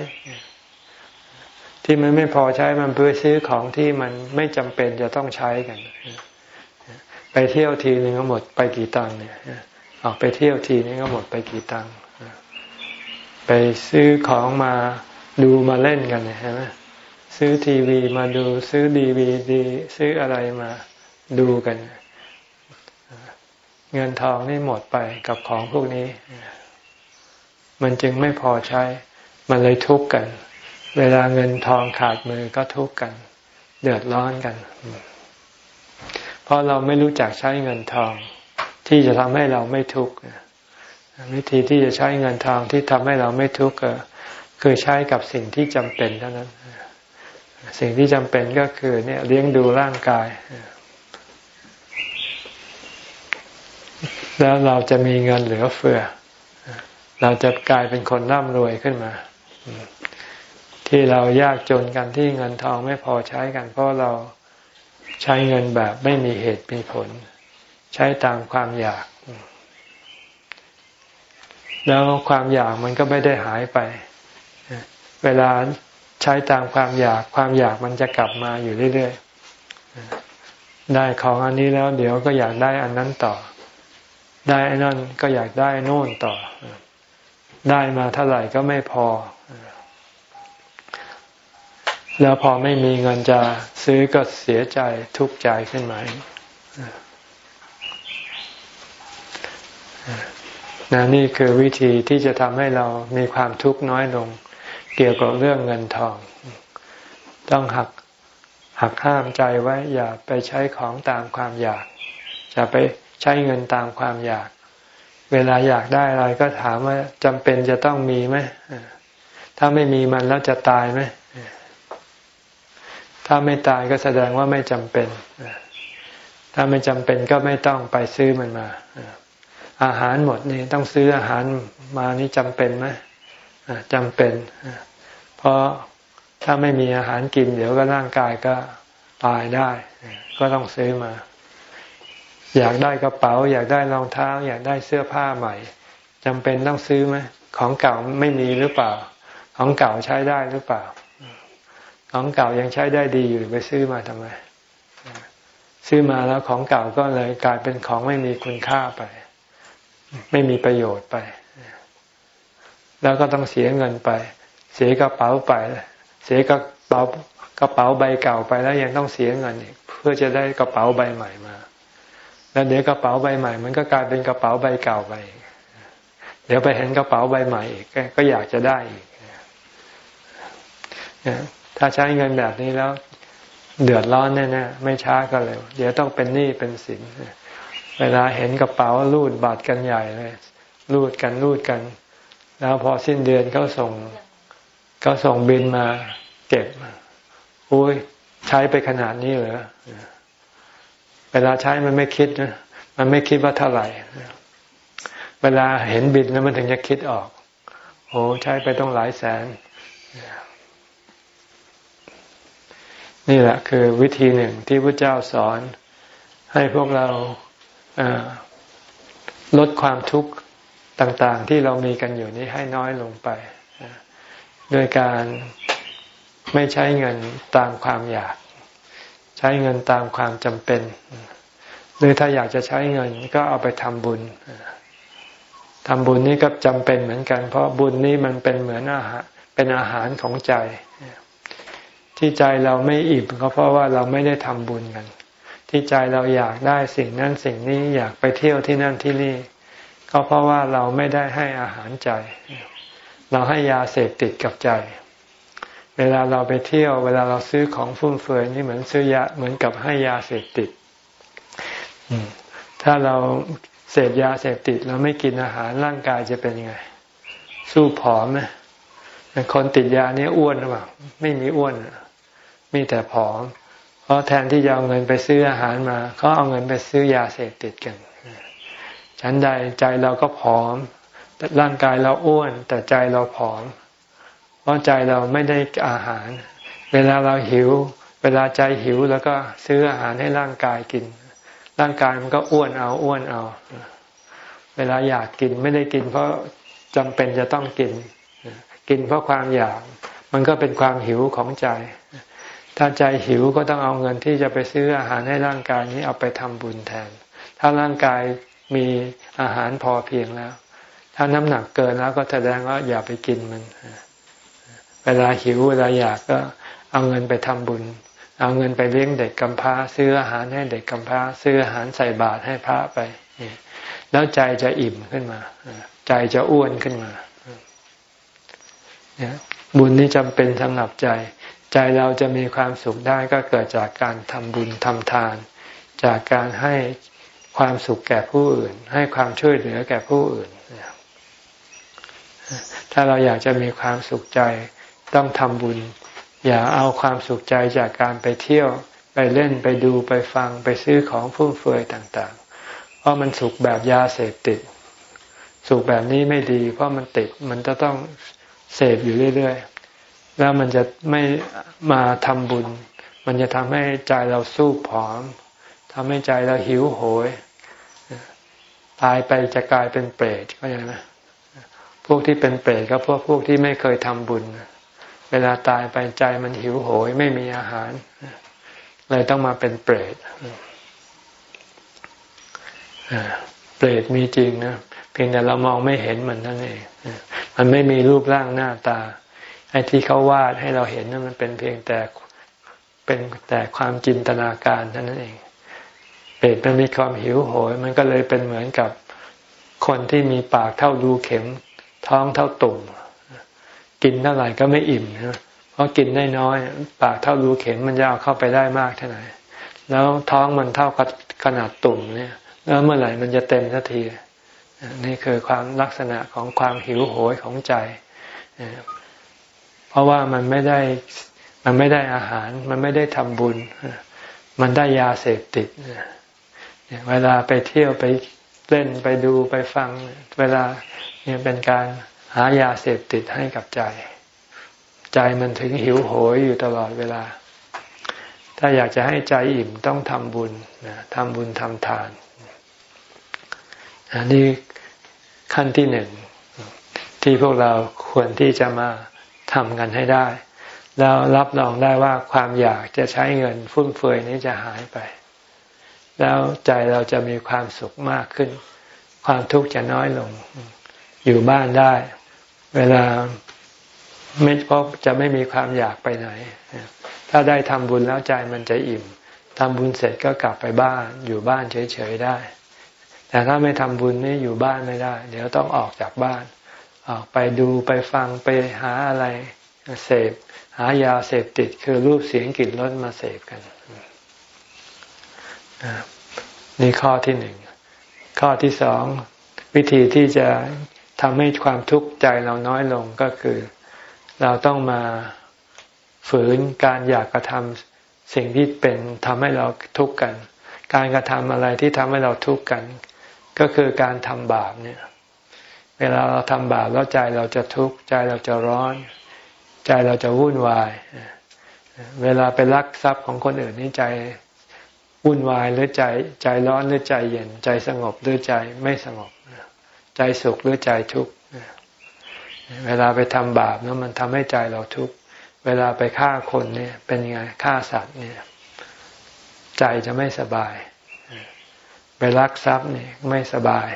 ที่มันไม่พอใช้มันเพื่อซื้อของที่มันไม่จำเป็นจะต้องใช้กัน ไปเที่ยวทีนึงก็หมดไปกี่ตังค์เนี่ยออกไปเที่ยวทีนึงก็หมดไปกี่ตังค์ไปซื้อของมาดูมาเล่นกันเห็นไหมซื้อทีวีมาดูซื้อดีวีดีซื้ออะไรมาดูกัน เงินทองนี่หมดไปกับของพวกนี้ มันจึงไม่พอใช้ มันเลยทุกข์กัน เวลาเงินทองขาดมือก็ทุกข์กัน เดือดร้อนกัน เพราะเราไม่รู้จักใช้เงินทอง ที่จะทำให้เราไม่ทุกข์วิธีที่จะใช้เงินทองที่ทำให้เราไม่ทุกข์คือใช้กับสิ่งที่จำเป็นเท่านั้น สิ่งที่จำเป็นก็คือ เนี่ยเลี้ยงดูร่างกาย แล้วเราจะมีเงินเหลือเฟือ เราจะกลายเป็นคนร่ำรวยขึ้นมา ที่เรายากจนกันที่เงินทองไม่พอใช้กัน เพราะเราใช้เงินแบบไม่มีเหตุมีผล ใช้ตามความอยาก แล้วความอยากมันก็ไม่ได้หายไป เวลาใช้ตามความอยาก ความอยากมันจะกลับมาอยู่เรื่อยๆได้ของอันนี้แล้วเดี๋ยวก็อยากได้อันนั้นต่อ ได้อันนั้นก็อยากได้โน่นต่อ ได้มาเท่าไหร่ก็ไม่พอ แล้วพอไม่มีเงินจะซื้อก็เสียใจทุกข์ใจขึ้นมานะนี่คือวิธีที่จะทำให้เรามีความทุกข์น้อยลง เกี่ยวกับเรื่องเงินทอง ต้องหักหักห้ามใจไว้ อย่าไปใช้ของตามความอยากจะไปใช้เงินตามความอยาก เวลาอยากได้อะไรก็ถามว่าจำเป็นจะต้องมีไหมถ้าไม่มีมันแล้วจะตายไหม ถ้าไม่ตายก็แสดงว่าไม่จำเป็น ถ้าไม่จำเป็นก็ไม่ต้องไปซื้อมันมา อาหารหมดนี่ต้องซื้ออาหารมานี่จำเป็นไหมจำเป็น เพราะถ้าไม่มีอาหารกิน เดี๋ยวก็ร่างกายก็ตายได้ ก็ต้องซื้อมา อยากได้กระเป๋า อยากได้รองเท้า อยากได้เสื้อผ้าใหม่จำเป็นต้องซื้อไหมของเก่าไม่มีหรือเปล่า ของเก่าใช้ได้หรือเปล่า ของเก่ายังใช้ได้ดีอยู่ไปซื้อมาทำไม ซื้อมาแล้วของเก่าก็เลยกลายเป็นของไม่มีคุณค่าไป ไม่มีประโยชน์ไป แล้วก็ต้องเสียเงินไป เสียกระเป๋าไป เสียกระเป๋ากระเป๋าใบเก่าไปแล้วยังต้องเสียเงินอีกเพื่อจะได้กระเป๋าใบใหม่มา แล้วเดี๋ยวกระเป๋าใบใหม่ มันก็กลายเป็นกระเป๋าใบเก่าไป เดี๋ยวไปเห็นกระเป๋าใบใหม่อีกก็อยากจะได้อีก ถ้าใช้เงินแบบนี้แล้วเดือดร้อนแน่ๆไม่ช้าก็เร็ว เดี๋ยวต้องเป็นหนี้เป็นสินเวลาเห็นกระเป๋าลูดบาดกันใหญ่เลยลูดกันลูดกัน แล้วพอสิ้นเดือนเขาส่งเขาส่งบินมาเก็บอุ้ยใช้ไปขนาดนี้เหรอเวลาใช้มันไม่คิดนะมันไม่คิดว่าเท่าไหร่เวลาเห็นบินแล้วมันถึงจะคิดออก โอ้ใช้ไปต้องหลายแสน นี่แหละคือวิธีหนึ่งที่พระเจ้าสอน ให้พวกเราลดความทุกข์ต่างๆ ที่เรามีกันอยู่นี้ให้น้อยลงไปโดยการไม่ใช้เงินตามความอยาก ใช้เงินตามความจำเป็น หรือถ้าอยากจะใช้เงินก็เอาไปทำบุญทำบุญนี้ก็จำเป็นเหมือนกัน เพราะบุญนี้มันเป็นเหมือนอาหารเป็นอาหารของใจ ที่ใจเราไม่อิ่มก็เพราะว่าเราไม่ได้ทำบุญกัน ที่ใจเราอยากได้สิ่งนั้นสิ่งนี้อยากไปเที่ยวที่นั่นที่นี่ ก็เพราะว่าเราไม่ได้ให้อาหารใจ เราให้ยาเสพติดกับใจ เวลาเราไปเที่ยว เวลาเราซื้อของฟุ่มเฟือยนี่เหมือนซื้อยาเหมือนกับให้ยาเสพติดถ้าเราเสพยาเสพติดเราไม่กินอาหารร่างกายจะเป็นยังไง สู้ผอมไหมคนติดยาเนี้อ้วนหรือเปล่าไม่มีอ้วน มีแต่ผอม เพราะแทนที่จะเอาเงินไปซื้ออาหารมาเขาเอาเงินไปซื้อยาเสพติดกัน ฉันใดใจเราก็ผอมร่างกายเราอ้วน แต่ใจเราผอม เพราะใจเราไม่ได้อาหาร เวลาเราหิว เวลาใจหิวแล้วก็ซื้ออาหารให้ร่างกายกิน ร่างกายมันก็อ้วนเอาอ้วนเอา เวลาอยากกินไม่ได้กิน เพราะจำเป็นจะต้องกิน กินเพราะความอยาก มันก็เป็นความหิวของใจ ถ้าใจหิวก็ต้องเอาเงินที่จะไปซื้ออาหารให้ร่างกายนี้เอาไปทำบุญแทน ถ้าร่างกายมีอาหารพอเพียงแล้ว ถ้าน้ำหนักเกินแล้วก็แสดงว่าอย่าไปกินมัน เวลาหิวเวลาอยากก็เอาเงินไปทำบุญ เอาเงินไปเลี้ยงเด็กกำพร้า ซื้ออาหารให้เด็กกำพร้า ซื้ออาหารใส่บาตรให้พระไป แล้วใจจะอิ่มขึ้นมา ใจจะอ้วนขึ้นมาบุญนี้จำเป็นสำหรับใจ ใจเราจะมีความสุขได้ก็เกิดจากการทำบุญทำทาน จากการให้ความสุขแก่ผู้อื่น ให้ความช่วยเหลือแก่ผู้อื่น ถ้าเราอยากจะมีความสุขใจต้องทำบุญ อย่าเอาความสุขใจจากการไปเที่ยว ไปเล่นไปดูไปฟังไปซื้อของฟุ่มเฟือยต่าง ๆ เพราะมันสุขแบบยาเสพติด สุขแบบนี้ไม่ดี เพราะมันติดมันจะต้องเสพอยู่เรื่อย ๆ แล้วมันจะไม่มาทำบุญ มันจะทำให้ใจเราสู้ผอมทำให้ใจเราหิวโหย ตายไปจะกลายเป็นเปรตก็ย่างนั้นพวกที่เป็นเปรตก็พวกพวกที่ไม่เคยทำบุญ เวลาตายไปใจมันหิวโหย ไม่มีอาหาร เลยต้องมาเป็นเปรตเปรตมีจริงนะเพียงแต่เรามองไม่เห็นมันนั่นเองมันไม่มีรูปร่างหน้าตา ไอ้ที่เขาวาดให้เราเห็นนั่นมันเป็นเพียงแต่เป็นแต่ความจินตนาการเท่านั้นเอง เปรตมันมีความหิวโหย มันก็เลยเป็นเหมือนกับคนที่มีปากเท่ารูเข็ม ท้องเท่าตุ่ม กินเท่าไหร่ก็ไม่อิ่มนะเพราะกินได้น้อย ปากเท่ารูเข็มมันจะเอาเข้าไปได้มากเท่าไหร่แล้วท้องมันเท่ากับขนาดตุ่มเนี่ย แล้วเมื่อไหร่มันจะเต็มสักทีนี่คือความลักษณะของความหิวโหยของใจ ราะว่ามันไม่ได้มันไม่ได้อาหาร มันไม่ได้ทำบุญ มันได้ยาเสพติดเวลาไปเที่ยวไปเล่นไปดูไปฟัง เวลาเนี่ยเป็นการหายาเสพติดให้กับใจ ใจมันถึงหิวโหยอยู่ตลอดเวลา ถ้าอยากจะให้ใจอิ่มต้องทำบุญทำบุญทำทานอันนี้ขั้นที่หนึ่งที่พวกเราควรที่จะมา ทำกันให้ได้ แล้วรับรองได้ว่าความอยากจะใช้เงินฟุ่มเฟือยนี้จะหายไป แล้วใจเราจะมีความสุขมากขึ้น ความทุกข์จะน้อยลง อยู่บ้านได้ เวลาไม่เพราะจะไม่มีความอยากไปไหน ถ้าได้ทำบุญแล้วใจมันจะอิ่มทำบุญเสร็จก็กลับไปบ้าน อยู่บ้านเฉยๆได้ แต่ถ้าไม่ทำบุญนี่อยู่บ้านไม่ได้ เดี๋ยวต้องออกจากบ้าน ออกไปดูไปฟังไปหาอะไรเสพหายาเสพติดคือรูปเสียงกลิ่นรสมาเสพกันนี่ข้อที่หนึ่ง ข้อที่สองวิธีที่จะทำให้ความทุกข์ใจเราน้อยลงก็คือ เราต้องมาฝืนการอยากกระทำสิ่งที่เป็นทำให้เราทุกข์กัน การกระทำอะไรที่ทำให้เราทุกข์กัน ก็คือการทำบาปเนี่ย เวลาเราทำบาปแล้วใจเราจะทุกข์ใจเราจะร้อน ใจเราจะวุ่นวาย เวลาไปลักทรัพย์ของคนอื่นนี่ใจวุ่นวายหรือใจใจร้อนหรือใจเย็น ใจสงบหรือใจไม่สงบ ใจสุขหรือใจทุกข์เวลาไปทำบาปแล้วมันทำให้ใจเราทุกข์เวลาไปฆ่าคนเนี่ย เป็นไงฆ่าสัตว์เนี่ย ใจจะไม่สบาย ไปรักทรัพย์นี่ไม่สบาย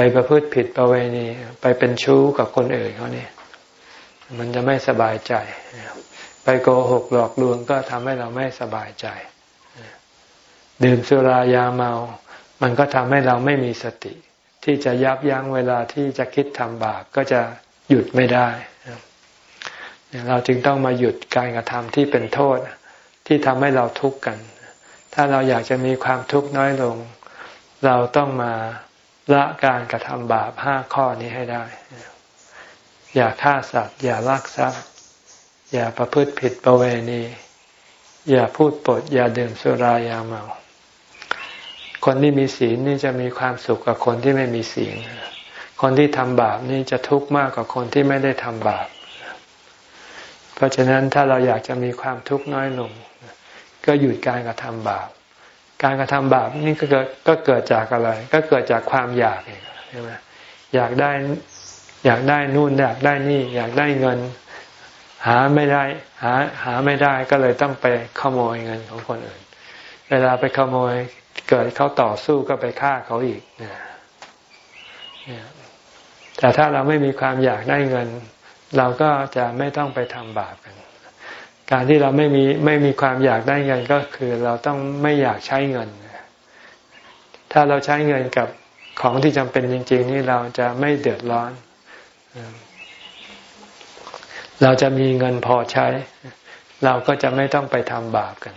ปประพฤติผิดประเวณี ไปเป็นชู้กับคนอื่นเขาเนี่ย มันจะไม่สบายใจ ไปโกหกหลอกลวงก็ทำให้เราไม่สบายใจ ดื่มสุรายาเมา มันก็ทำให้เราไม่มีสติ ที่จะยับยั้งเวลาที่จะคิดทำบาปก็จะหยุดไม่ได้เราจึงต้องมาหยุดการกระทำที่เป็นโทษที่ทำให้เราทุกข์กัน ถ้าเราอยากจะมีความทุกข์น้อยลง เราต้องมา ละการกระทำบาปห้าข้อนี้ให้ได้ อย่าฆ่าสัตว์ อย่าลักทรัพย์ อย่าประพฤติผิดประเวณี อย่าพูดปด อย่าดื่มสุรายาเมา คนที่มีศีลนี่จะมีความสุขกับคนที่ไม่มีศีล คนที่ทำบาปนี่จะทุกข์มากกว่าคนที่ไม่ได้ทำบาป เพราะฉะนั้นถ้าเราอยากจะมีความทุกข์น้อยลง ก็หยุดการกระทำบาป การกระทำบาปนี่ก็เกิดก็เกิดจากอะไร ก็เกิดจากความอยากใช่ไหมอยากได้อยากได้นู่นอยากได้นี่ อยากได้เงิน หาไม่ได้หาหาไม่ได้ก็เลยต้องไปขโมยเงินของคนอื่น เวลาไปขโมยเกิดเขาต่อสู้ก็ไปฆ่าเขาอีกเนี่ยแต่ถ้าเราไม่มีความอยากได้เงิน เราก็จะไม่ต้องไปทำบาปกัน การที่เราไม่มีไม่มีความอยากได้เงินก็คือเราต้องไม่อยากใช้เงิน ถ้าเราใช้เงินกับของที่จำเป็นจริง ๆ นี่เราจะไม่เดือดร้อน เราจะมีเงินพอใช้ เราก็จะไม่ต้องไปทำบาปกัน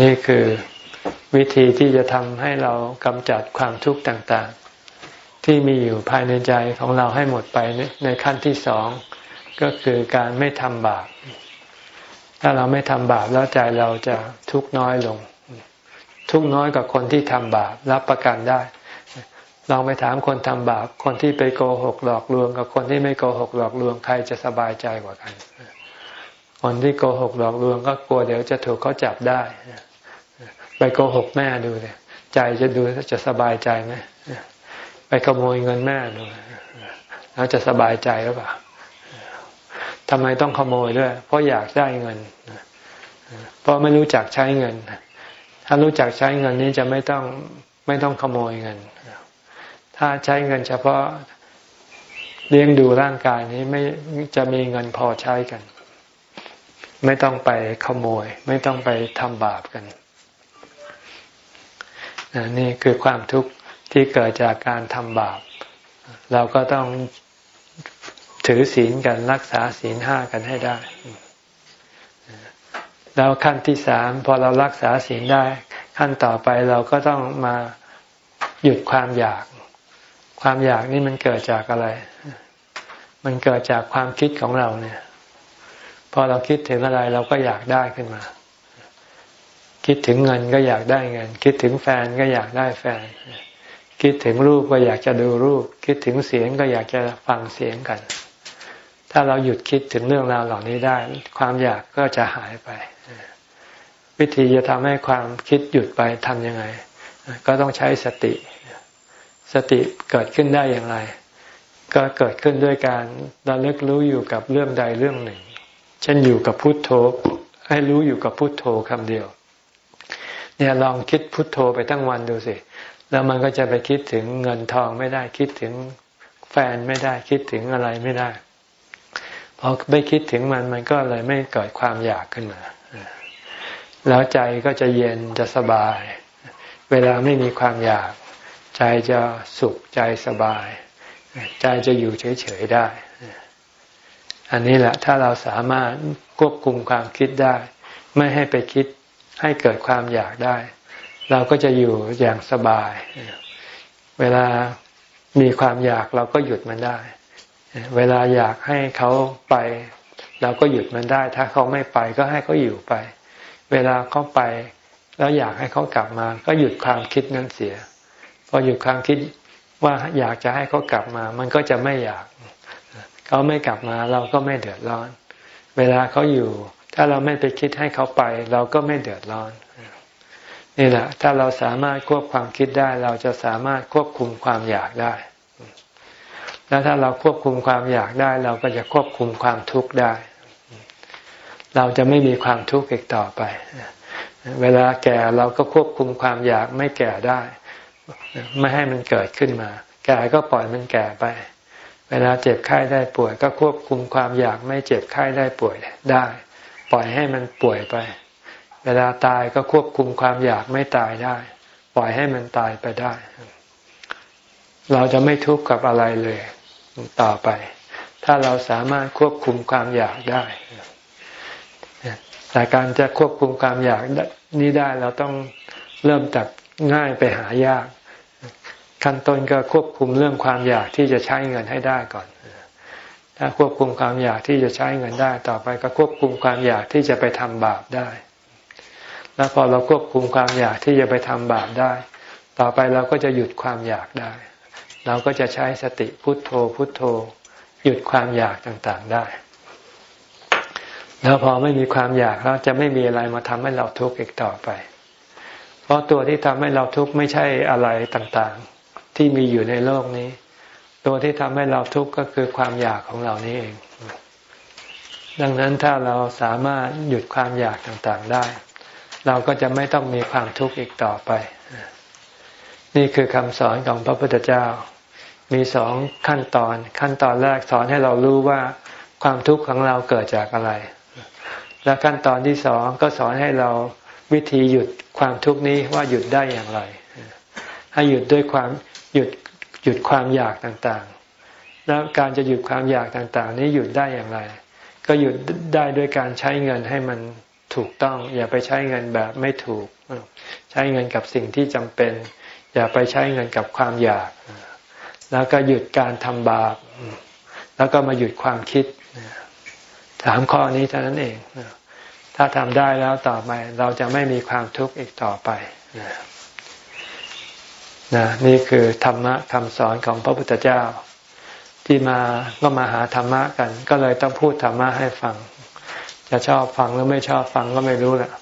นี่คือวิธีที่จะทำให้เรากำจัดความทุกข์ต่าง ๆ ที่มีอยู่ภายในใจของเราให้หมดไปในขั้นที่สอง ก็คือการไม่ทำบาป ถ้าเราไม่ทำบาปแล้วใจเราจะทุกข์น้อยลง ทุกข์น้อยกว่าคนที่ทำบาปรับประกันได้ลองไปถามคนทำบาป คนที่ไปโกหกหลอกลวง กับคนที่ไม่โกหกหลอกลวงใครจะสบายใจกว่ากัน คนที่โกหกหลอกลวง ก็กลัวเดี๋ยวจะถูกเขาจับได้ไปโกหกแม่ดูเนี่ยใจจะดูจะสบายใจไหมไปขโมยเงินแม่ดูแล้วจะสบายใจหรือเปล่า ทำไมต้องขโมยด้วย เพราะอยากได้เงิน เพราะไม่รู้จักใช้เงิน ถ้ารู้จักใช้เงินนี้จะไม่ต้องไม่ต้องขโมยเงิน ถ้าใช้เงินเฉพาะเลี้ยงดูร่างกายนี้ไม่จะมีเงินพอใช้กัน ไม่ต้องไปขโมย ไม่ต้องไปทำบาปกันนี่คือความทุกข์ที่เกิดจากการทำบาป เราก็ต้อง ถือศีลกันรักษาศีลห้ากันให้ได้ แล้วขั้นที่สามพอเรารักษาศีลได้ ขั้นต่อไปเราก็ต้องมาหยุดความอยาก ความอยากนี่มันเกิดจากอะไร มันเกิดจากความคิดของเราเนี่ย พอเราคิดถึงอะไรเราก็อยากได้ขึ้นมา คิดถึงเงินก็อยากได้เงิน คิดถึงแฟนก็อยากได้แฟนคิดถึงรูปก็อยากจะดูรูป คิดถึงเสียงก็อยากจะฟังเสียงกัน ถ้าเราหยุดคิดถึงเรื่องราวเหล่านี้ได้ ความอยากก็จะหายไป วิธีจะทำให้ความคิดหยุดไปทำยังไง ก็ต้องใช้สติ สติเกิดขึ้นได้อย่างไร ก็เกิดขึ้นด้วยการระลึกรู้อยู่กับเรื่องใดเรื่องหนึ่ง เช่นอยู่กับพุทโธ ให้รู้อยู่กับพุทโธคำเดียว เนี่ยลองคิดพุทโธไปทั้งวันดูสิ แล้วมันก็จะไปคิดถึงเงินทองไม่ได้คิดถึงแฟนไม่ได้คิดถึงอะไรไม่ได้ พอไม่คิดถึงมันมันก็เลยไม่เกิดความอยากขึ้นมา แล้วใจก็จะเย็นจะสบาย เวลาไม่มีความอยาก ใจจะสุขใจสบาย ใจจะอยู่เฉยๆได้ อันนี้แหละถ้าเราสามารถควบคุมความคิดได้ ไม่ให้ไปคิดให้เกิดความอยากได้ เราก็จะอยู่อย่างสบาย เวลามีความอยากเราก็หยุดมันได้ เวลาอยากให้เขาไป เราก็หยุดมันได้ ถ้าเขาไม่ไปก็ให้เขาอยู่ไป เวลาเขาไป แล้วอยากให้เขากลับมา ก็หยุดความคิดนั้นเสีย พอหยุดความคิดว่าอยากจะให้เขากลับมา มันก็จะไม่อยาก เขาไม่กลับมาเราก็ไม่เดือดร้อน เวลาเขาอยู่ ถ้าเราไม่ไปคิดให้เขาไป เราก็ไม่เดือดร้อนนี่แหละ ถ้าเราสามารถควบความคิดได้ เราจะสามารถควบคุมความอยากได้ แล้วถ้าเราควบคุมความอยากได้ เราก็จะควบคุมความทุกข์ได้ เราจะไม่มีความทุกข์อีกต่อไป เวลาแก่เราก็ควบคุมความอยากไม่แก่ได้ ไม่ให้มันเกิดขึ้นมา แก่ก็ปล่อยมันแก่ไป เวลาเจ็บไข้ได้ป่วย ก็ควบคุมความอยากไม่เจ็บไข้ได้ป่วยได้ ปล่อยให้มันป่วยไป เวลาตายก็ควบคุมความอยากไม่ตายได้ ปล่อยให้มันตายไปได้ เราจะไม่ทุกข์กับอะไรเลย ต่อไป ถ้าเราสามารถควบคุมความอยากได้แต่การจะควบคุมความอยากนี้ได้เราต้องเริ่มจากง่ายไปหายาก ขั้นต้นก็ควบคุมเรื่องความอยากที่จะใช้เงินให้ได้ก่อนถ้าควบคุมความอยากที่จะใช้เงินได้ ต่อไปก็ควบคุมความอยากที่จะไปทำบาปได้ แล้วพอเราควบคุมความอยากที่จะไปทำบาปได้ ต่อไปเราก็จะหยุดความอยากได้ เราก็จะใช้สติพุทโธพุทโธ หยุดความอยากต่างๆได้ แล้วพอไม่มีความอยากแล้วจะไม่มีอะไรมาทำให้เราทุกข์อีกต่อไป เพราะตัวที่ทำให้เราทุกข์ไม่ใช่อะไรต่างๆ ที่มีอยู่ในโลกนี้ ตัวที่ทำให้เราทุกข์ก็คือความอยากของเรานี่เอง ดังนั้นถ้าเราสามารถหยุดความอยากต่างๆได้ เราก็จะไม่ต้องมีความทุกข์อีกต่อไปนี่คือคำสอนของพระพุทธเจ้า มีสองขั้นตอน ขั้นตอนแรกสอนให้เรารู้ว่าความทุกข์ของเราเกิดจากอะไร และขั้นตอนที่สองก็สอนให้เราวิธีหยุดความทุกข์นี้ว่าหยุดได้อย่างไร ให้หยุดด้วยความหยุดหยุดความอยากต่างๆ แล้วการจะหยุดความอยากต่างๆ นี้หยุดได้อย่างไร ก็หยุดได้ด้วยการใช้เงินให้มันถูกต้อง อย่าไปใช้เงินแบบไม่ถูก ใช้เงินกับสิ่งที่จำเป็น อย่าไปใช้เงินกับความอยาก แล้วก็หยุดการทำบาป แล้วก็มาหยุดความคิดสามข้อนี้เท่านั้นเอง ถ้าทำได้แล้วต่อไปเราจะไม่มีความทุกข์อีกต่อไปนะนี่คือธรรมะคำสอนของพระพุทธเจ้า ที่มาก็มาหาธรรมะกัน ก็เลยต้องพูดธรรมะให้ฟัง จะชอบฟังหรือไม่ชอบฟังก็ไม่รู้แหละ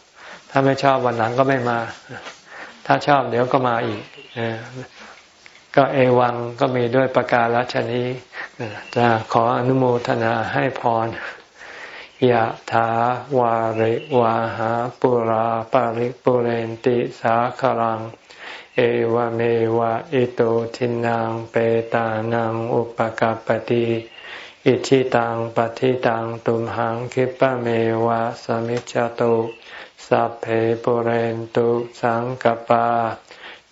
ถ้าไม่ชอบวันหลังก็ไม่มา ถ้าชอบเดี๋ยวก็มาอีก ก็เอวังก็มีด้วยประกาศชนี้จะขออนุโมทนาให้พรยะถาวาริวาหาปุราปาริปุเรนติสาคลัง เอวเมวะอิโตทินังเปตานังอุปกัรปติอิชิตังปฏิตังตุมหังคิปะเมวะสมิจจตุสัพเพปุเรนตุสังกปา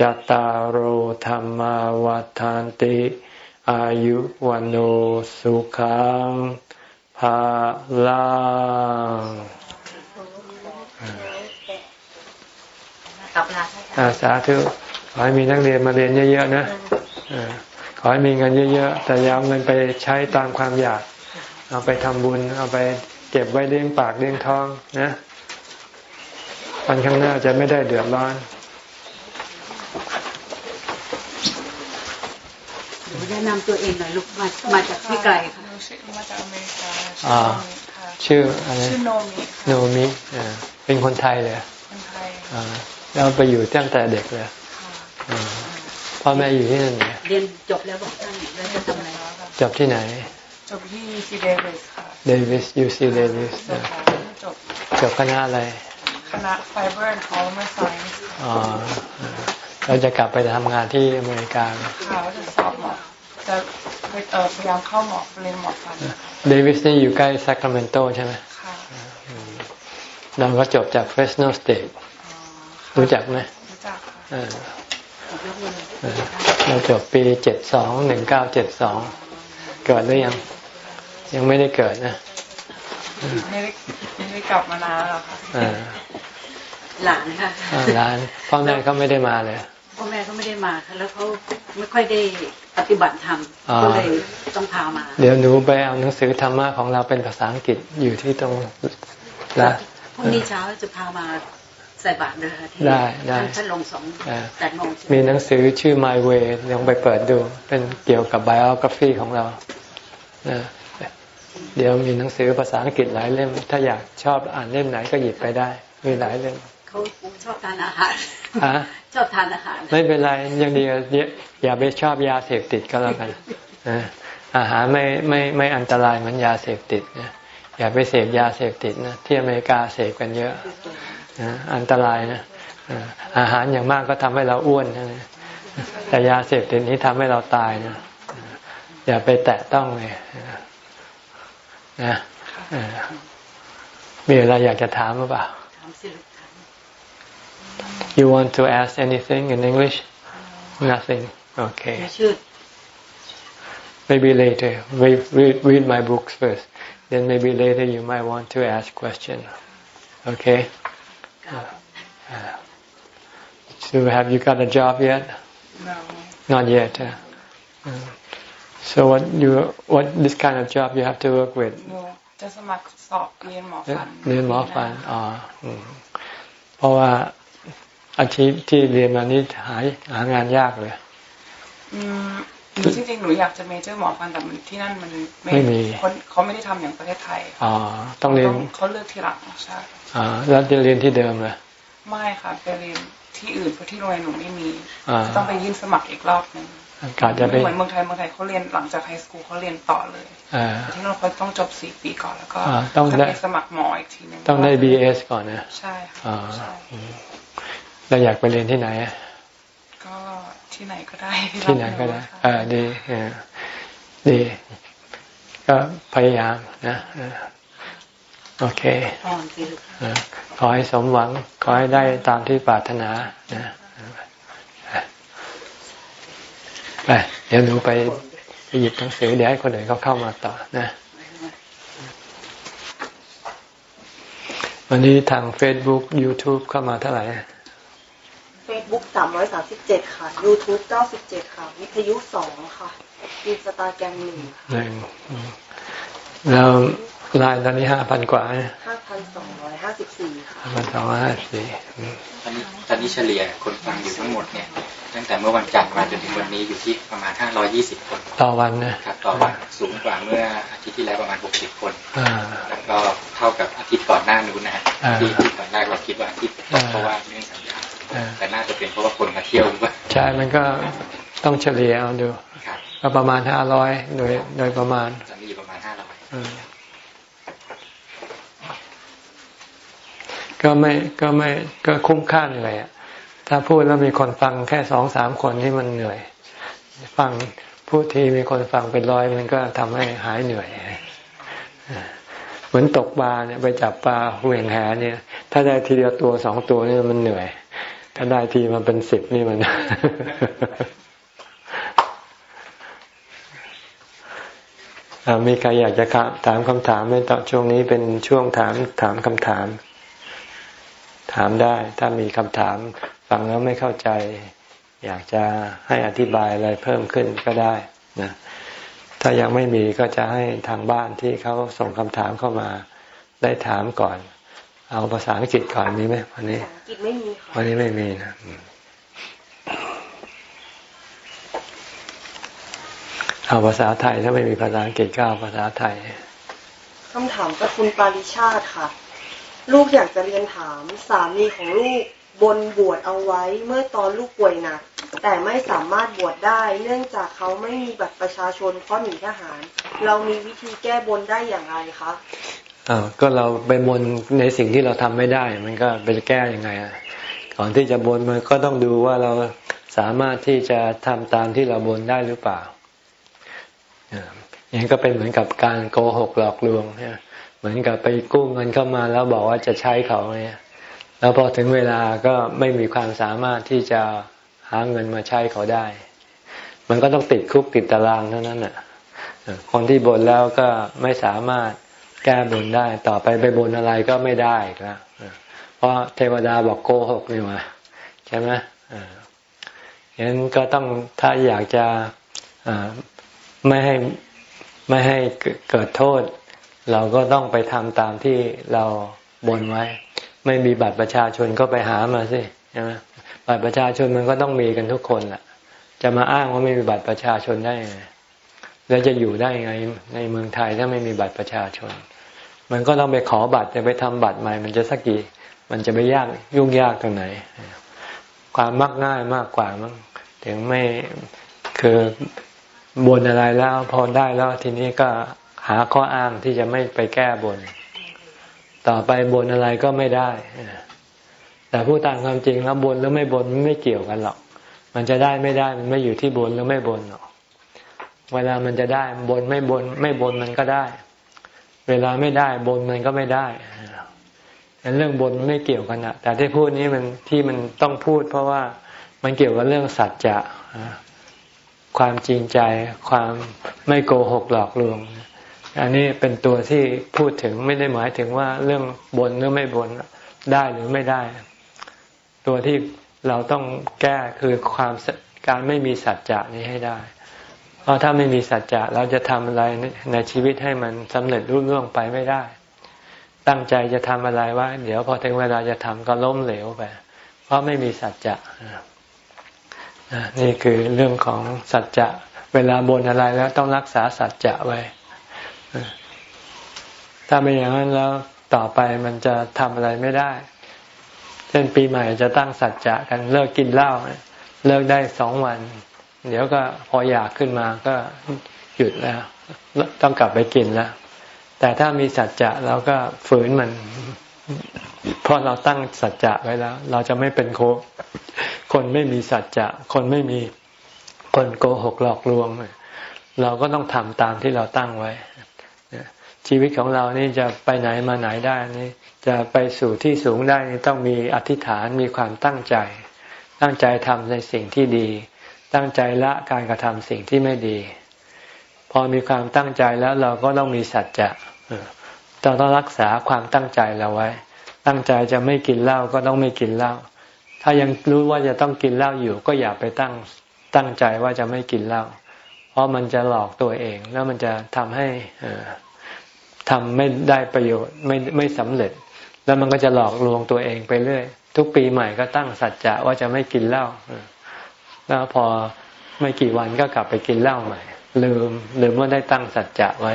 จตารโหธรรมวาทานติ อายุวันโอสุขังภาลังสาธุขอให้มีนักเรียนมาเรียนเยอะๆนะขอให้มีเงินเยอะๆ แต่อย่าเอาเงินไปใช้ตามความอยาก เอาไปทำบุญ เอาไปเก็บไว้เลี้ยงปากเลี้ยงท้องนะวันข้างหน้าจะไม่ได้เดือดร้อน แนะนำตัวเองหน่อยลูกมามาจากที่ไกลค่ะมาจากอเมริกาอ่าชื่ออะไรชื่อโนมิโนมิอ่าเป็นคนไทยเลยคนไทยอ่าแล้วไปอยู่ตั้งแต่เด็กเลยพ่อแม่อยู่ที่นั่นเรียนจบแล้วบอกท่านแล้วจะทำอะไรจบที่ไหน จบที่ UC Davis ค่ะ Davis UC Davis จบจบคณะอะไร คณะ Fiber and Polymer Science อ๋อเราจะกลับไปทำงานที่อเมริกาค่ะจะสอบหมอ จะพยายามเข้าหมอเรียนหมอฟัน Davis นี่อยู่ใกล้ Sacramento ใช่ไหมค่ะเราก็จบจาก Fresno Stateรู้จักไหมรู้จักเราจบปีเจ็ดสองหนึ่งเก้าเจ็ดสองเกิดหรือยัง ยังไม่ได้เกิดนะไม่ได้ไม่ได้กลับมานานแล้วค่ะหลานค่ะหลานพ่อแม่เขาไม่ได้มาเลย พ่อแม่เขาไม่ได้มาค่ะแล้วเขาไม่ค่อยได้ปฏิบัติธรรมก็เลยต้องพามา เดี๋ยวหนูไปเอาหนังสือธรรมะของเราเป็นภาษาอังกฤษอยู่ที่ตรงละพรุ่งนี้เช้าจะพามาใส่บาตรเลยค่ะที่ได้ได้ท่านลงสองแปดโมงมีหนังสือชื่อ My Way ลองไปเปิดดู เป็นเกี่ยวกับ biography ของเราเดี๋ยวมีหนังสือภาษาอังกฤษหลายเล่ม ถ้าอยากชอบอ่านเล่มไหนก็หยิบไปได้ มีหลายเล่ม เขาชอบทานอาหารชอบทานอาหาร ไม่เป็นไรยังดีอย่าไปชอบยาเสพติดก็แล้วกันอาหารไม่ไม่ไม่อันตรายเหมือนยาเสพติดนะอย่าไปเสพยาเสพติดนะที่อเมริกาเสพกันเยอะนะอันตรายนะอาหารอย่างมากก็ทำให้เราอ้วนนะแต่ยาเสพติดนี้ทำให้เราตายนะอย่าไปแตะต้องเลยนะมีอะไรอยากจะถามหรือเปล่า You want to ask anything in English? Nothing. Okay. Maybe later. Read, read, read my books first. Then maybe later you might want to ask question. Okay? Uh, uh, so have you got a job yet? No. Not yet. Uh, so what you what this kind of job you have to work with? No, จะสมัครสอบเรียนหมอฟันเรียนหมอฟันอ๋อเพราะว่า อาชีพที่เรียนมานี้หาหางานยากเลย อืมหนูจริงๆหนูอยากจะเมเจอร์หมอฟันแต่มันที่นั่นมันไม่มีคนเขาไม่ได้ทำอย่างประเทศไทยอ๋อต้องเรียนเขาเลือกทีหลังใช่อ่าแล้วจะเรียนที่เดิมเลยไม่ค่ะไปเรียนที่อื่นเพราะที่โรงเรียนหนูไม่มีอ่าต้องไปยื่นสมัครอีกรอบหนึ่งกาจะไปไม่เหมือนเมืองไทยเมืองไทยเขาเรียนหลังจากไฮสคูลเขาเรียนต่อเลยอ่าแต่ที่นั่นเขาต้องจบสี่ปีก่อนแล้วก็อ่าต้องได้จะไปสมัครหมออีกทีหนึงต้องได้ BS ก่อนนะใช่ค่ะอ่าใช่ เราอยากไปเรียนที่ไหนอะก็ที่ไหนก็ได้ ที่ไหนก็ได้ค่ะอ่าดีเออดี ก็พยายามนะเออโอเคอ่อนสิลูกเออขอให้สมหวัง ขอให้ได้ตามที่ปรารถนานะไปเดี๋ยวหนูไปไปหยิบหนังสือเดี๋ยวให้คนอื่นเขาเข้ามาต่อนะ วันนี้ทาง Facebook YouTube เข้ามาเท่าไหร่ เฟซบุ๊กสามร้อยสามสิบเจ็ดค่ะยูทูบเก้าสิบเจ็ดค่ะ วิทยุสองค่ะอินสตาแกรมหนึ่งหนึ่งอืมแล้วไลน์ตอนนี้ห้าพันกว่าห้าพันสองร้อยห้าสิบสี่ค่ะห้าพันสองร้อยห้าสี่ตอนนี้ตอนนี้เฉลี่ยคนฟังอยู่ทั้งหมดเนี่ยตั้งแต่เมื่อวันจันทร์มาจนถึงวันนี้อยู่ที่ประมาณ520คน ต่อวันนะครับต่อวันสูงกว่าเมื่ออาทิตย์ที่แล้วประมาณ60คนอ่าแล้วก็เท่ากับอาทิตย์ก่อนหน้านู้นนะฮะอ่าที่ที่ก่อนแรกเราคิดว่าอาทิตย์อ่าเพราะว่าเรื่องสัญญาอ่า แต่น่าจะเป็นเพราะว่าคนมาเที่ยวหรือว่าใช่มันก็ต้องเฉลี่ยเอาดูครับก็ประมาณห้าร้อยโดยโดยประมาณตอนนี้อยู่ประมาณ500อืมก็ไม่ก็ไม่ก็คุ้มค่าเหนื่อยอะถ้าพูดแล้วมีคนฟังแค่สองสามคนที่มันเหนื่อย ฟังพูดทีมีคนฟังเป็นร้อยมันก็ทำให้หายเหนื่อยเหมือนตกปลาเนี่ยไปจับปลาเหวี่ยงแหเนี่ย ถ้าได้ทีเดียวตัวสองตัวนี่มันเหนื่อย ถ้าได้ทีมันเป็นสิบนี่มัน มีใครอยากจะถามคำถามไหมตอนช่วงนี้เป็นช่วงถามถามคำถาม ถามได้ ถ้ามีคำถามฟังแล้วไม่เข้าใจ อยากจะให้อธิบายอะไรเพิ่มขึ้นก็ได้นะถ้ายังไม่มีก็จะให้ทางบ้านที่เขาส่งคำถามเข้ามาได้ถามก่อน เอาภาษาอังกฤษก่อนมีไหมวันนี้ภาษาอังกฤษไม่มีค่ะวันนี้ไม่มีนะอืมเอาภาษาไทยถ้าไม่มีภาษาอังกฤษก็เอาภาษาไทยคำถามจากคุณปาริชาติค่ะ ลูกอยากจะเรียนถามสามีของลูกบนบวชเอาไว้เมื่อตอนลูกป่วยหนัก แต่ไม่สามารถบวชได้ เนื่องจากเขาไม่มีบัตรประชาชนเพราะหนีทหาร เรามีวิธีแก้บนได้อย่างไรคะ อ้าวก็เราไปบนในสิ่งที่เราทำไม่ได้ มันก็เป็นแก้ยังไงอะก่อนที่จะบนมันก็ต้องดูว่าเราสามารถที่จะทำตามที่เราบนได้หรือเปล่าอย่างนี้ก็เป็นเหมือนกับการโกหกหลอกลวงเหมือนกับไปกู้เงินเข้ามาแล้วบอกว่าจะใช้เขาเนี่ยแล้วพอถึงเวลาก็ไม่มีความสามารถที่จะหาเงินมาใช้เขาได้ มันก็ต้องติดคุกติดตารางเท่านั้นน่ะคนที่บนแล้วก็ไม่สามารถ แก้บนได้ ต่อไปไปบนอะไรก็ไม่ได้อีกแล้วเพราะเทวดาบอกโกหกนี่มาใช่ไหมฉะนั้นก็ต้องถ้าอยากจะไม่ให้ไม่ให้เกิดโทษ เราก็ต้องไปทำตามที่เราบนไว้ ไม่มีบัตรประชาชนก็ไปหามาสิใช่ไหมบัตรประชาชนมันก็ต้องมีกันทุกคนแหละจะมาอ้างว่าไม่มีบัตรประชาชนได้ไงแล้วจะอยู่ได้ไงในเมืองไทยถ้าไม่มีบัตรประชาชน มันก็ต้องไปขอบัตรจะไปทำบัตรใหม่ มันจะสักกี่ มันจะไปยากยุ่งยากตรงไหน ความมักง่ายมากกว่ามั้งถึงไม่คือบนอะไรแล้วพอได้แล้วทีนี้ก็หาข้ออ้างที่จะไม่ไปแก้บน ต่อไปบนอะไรก็ไม่ได้แต่ผู้ตามความจริงแล้วบนหรือไม่บนมันไม่เกี่ยวกันหรอก มันจะได้ไม่ได้มันไม่อยู่ที่บนหรือไม่บนหรอก เวลามันจะได้บนไม่บน ไม่บนมันก็ได้ เวลาไม่ได้บนมันก็ไม่ได้เรื่องบนไม่เกี่ยวกันนะแต่ที่พูดนี้มันที่มันต้องพูด เพราะว่ามันเกี่ยวกับเรื่องสัจจะความจริงใจ ความไม่โกหกหลอกลวง อันนี้เป็นตัวที่พูดถึงไม่ได้หมายถึงว่าเรื่องบนหรือไม่บนได้หรือไม่ได้ ตัวที่เราต้องแก้คือความการไม่มีสัจจะนี้ให้ได้ เพราะถ้าไม่มีสัจจะเราจะทำอะไรในชีวิตให้มันสำเร็จรุ่ร่วงไปไม่ได้ ตั้งใจจะทำอะไรว่า เดี๋ยวพอถึงเวลาจะทำก็ล้มเหลวไป เพราะไม่มีสัจจะนี่คือเรื่องของสัจจะเวลาบนอะไรแล้วต้องรักษาสัจจะไว้ ถ้าไม่อย่างนั้นแล้วต่อไปมันจะทำอะไรไม่ได้ เช่นปีใหม่จะตั้งสัจจะกันเลิกกินเหล้าเลิกได้สองวัน เดี๋ยวก็พออยากขึ้นมาก็หยุดแล้ว ต้องกลับไปกินแล้ว แต่ถ้ามีสัจจะเราก็ฝืนมันเพราะเราตั้งสัจจะไว้แล้ว เราจะไม่เป็นโคคนไม่มีสัจจะ คนไม่มีคนโกหกหลอกลวง เราก็ต้องทำตามที่เราตั้งไว้ชีวิตของเรานี่จะไปไหนมาไหนได้นี่จะไปสู่ที่สูงได้นี่ต้องมีอธิษฐานมีความตั้งใจ ตั้งใจทำในสิ่งที่ดี ตั้งใจละการกระทำสิ่งที่ไม่ดี พอมีความตั้งใจแล้วเราก็ต้องมีสัจจะเราต้องรักษาความตั้งใจเราไว้ ตั้งใจจะไม่กินเหล้าก็ต้องไม่กินเหล้าถ้ายังรู้ว่าจะต้องกินเหล้าอยู่ ก็อย่าไปตั้งตั้งใจว่าจะไม่กินเหล้าเพราะมันจะหลอกตัวเอง แล้วมันจะทำให้ทำไม่ได้ประโยชน์ไม่ไม่สำเร็จ แล้วมันก็จะหลอกลวงตัวเองไปเรื่อย ทุกปีใหม่ก็ตั้งสัจจะว่าจะไม่กินเหล้า แล้วพอไม่กี่วันก็กลับไปกินเหล้าใหม่ ลืมลืมว่าได้ตั้งสัจจะไว้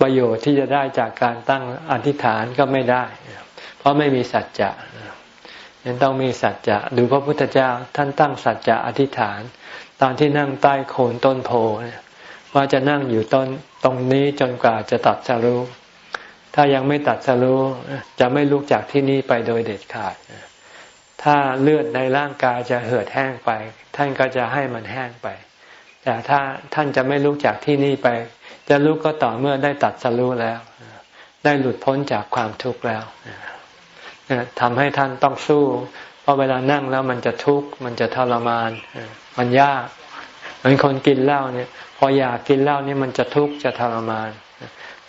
ประโยชน์ที่จะได้จากการตั้งอธิษฐานก็ไม่ได้ เพราะไม่มีสัจจะยังต้องมีสัจจะดูพระพุทธเจ้าท่านตั้งสัจจะอธิษฐาน ตอนที่นั่งใต้โคนต้นโพว่าจะนั่งอยู่ต้นตรงนี้จนกว่าจะตัดสรู้ถ้ายังไม่ตัดสรู้จะไม่ลุกจากที่นี่ไปโดยเด็ดขาด ถ้าเลือดในร่างกายจะเหือดแห้งไป ท่านก็จะให้มันแห้งไป แต่ถ้าท่านจะไม่ลุกจากที่นี่ไป จะลุกก็ต่อเมื่อได้ตัดสรู้แล้ว ได้หลุดพ้นจากความทุกข์แล้วทำให้ท่านต้องสู้ เพราะเวลานั่งแล้วมันจะทุกข์มันจะทรมานมันยากเหมือนคนกินเหล้าเนี่ย พออยากกินเหล้านี่มันจะทุกข์จะทรมาน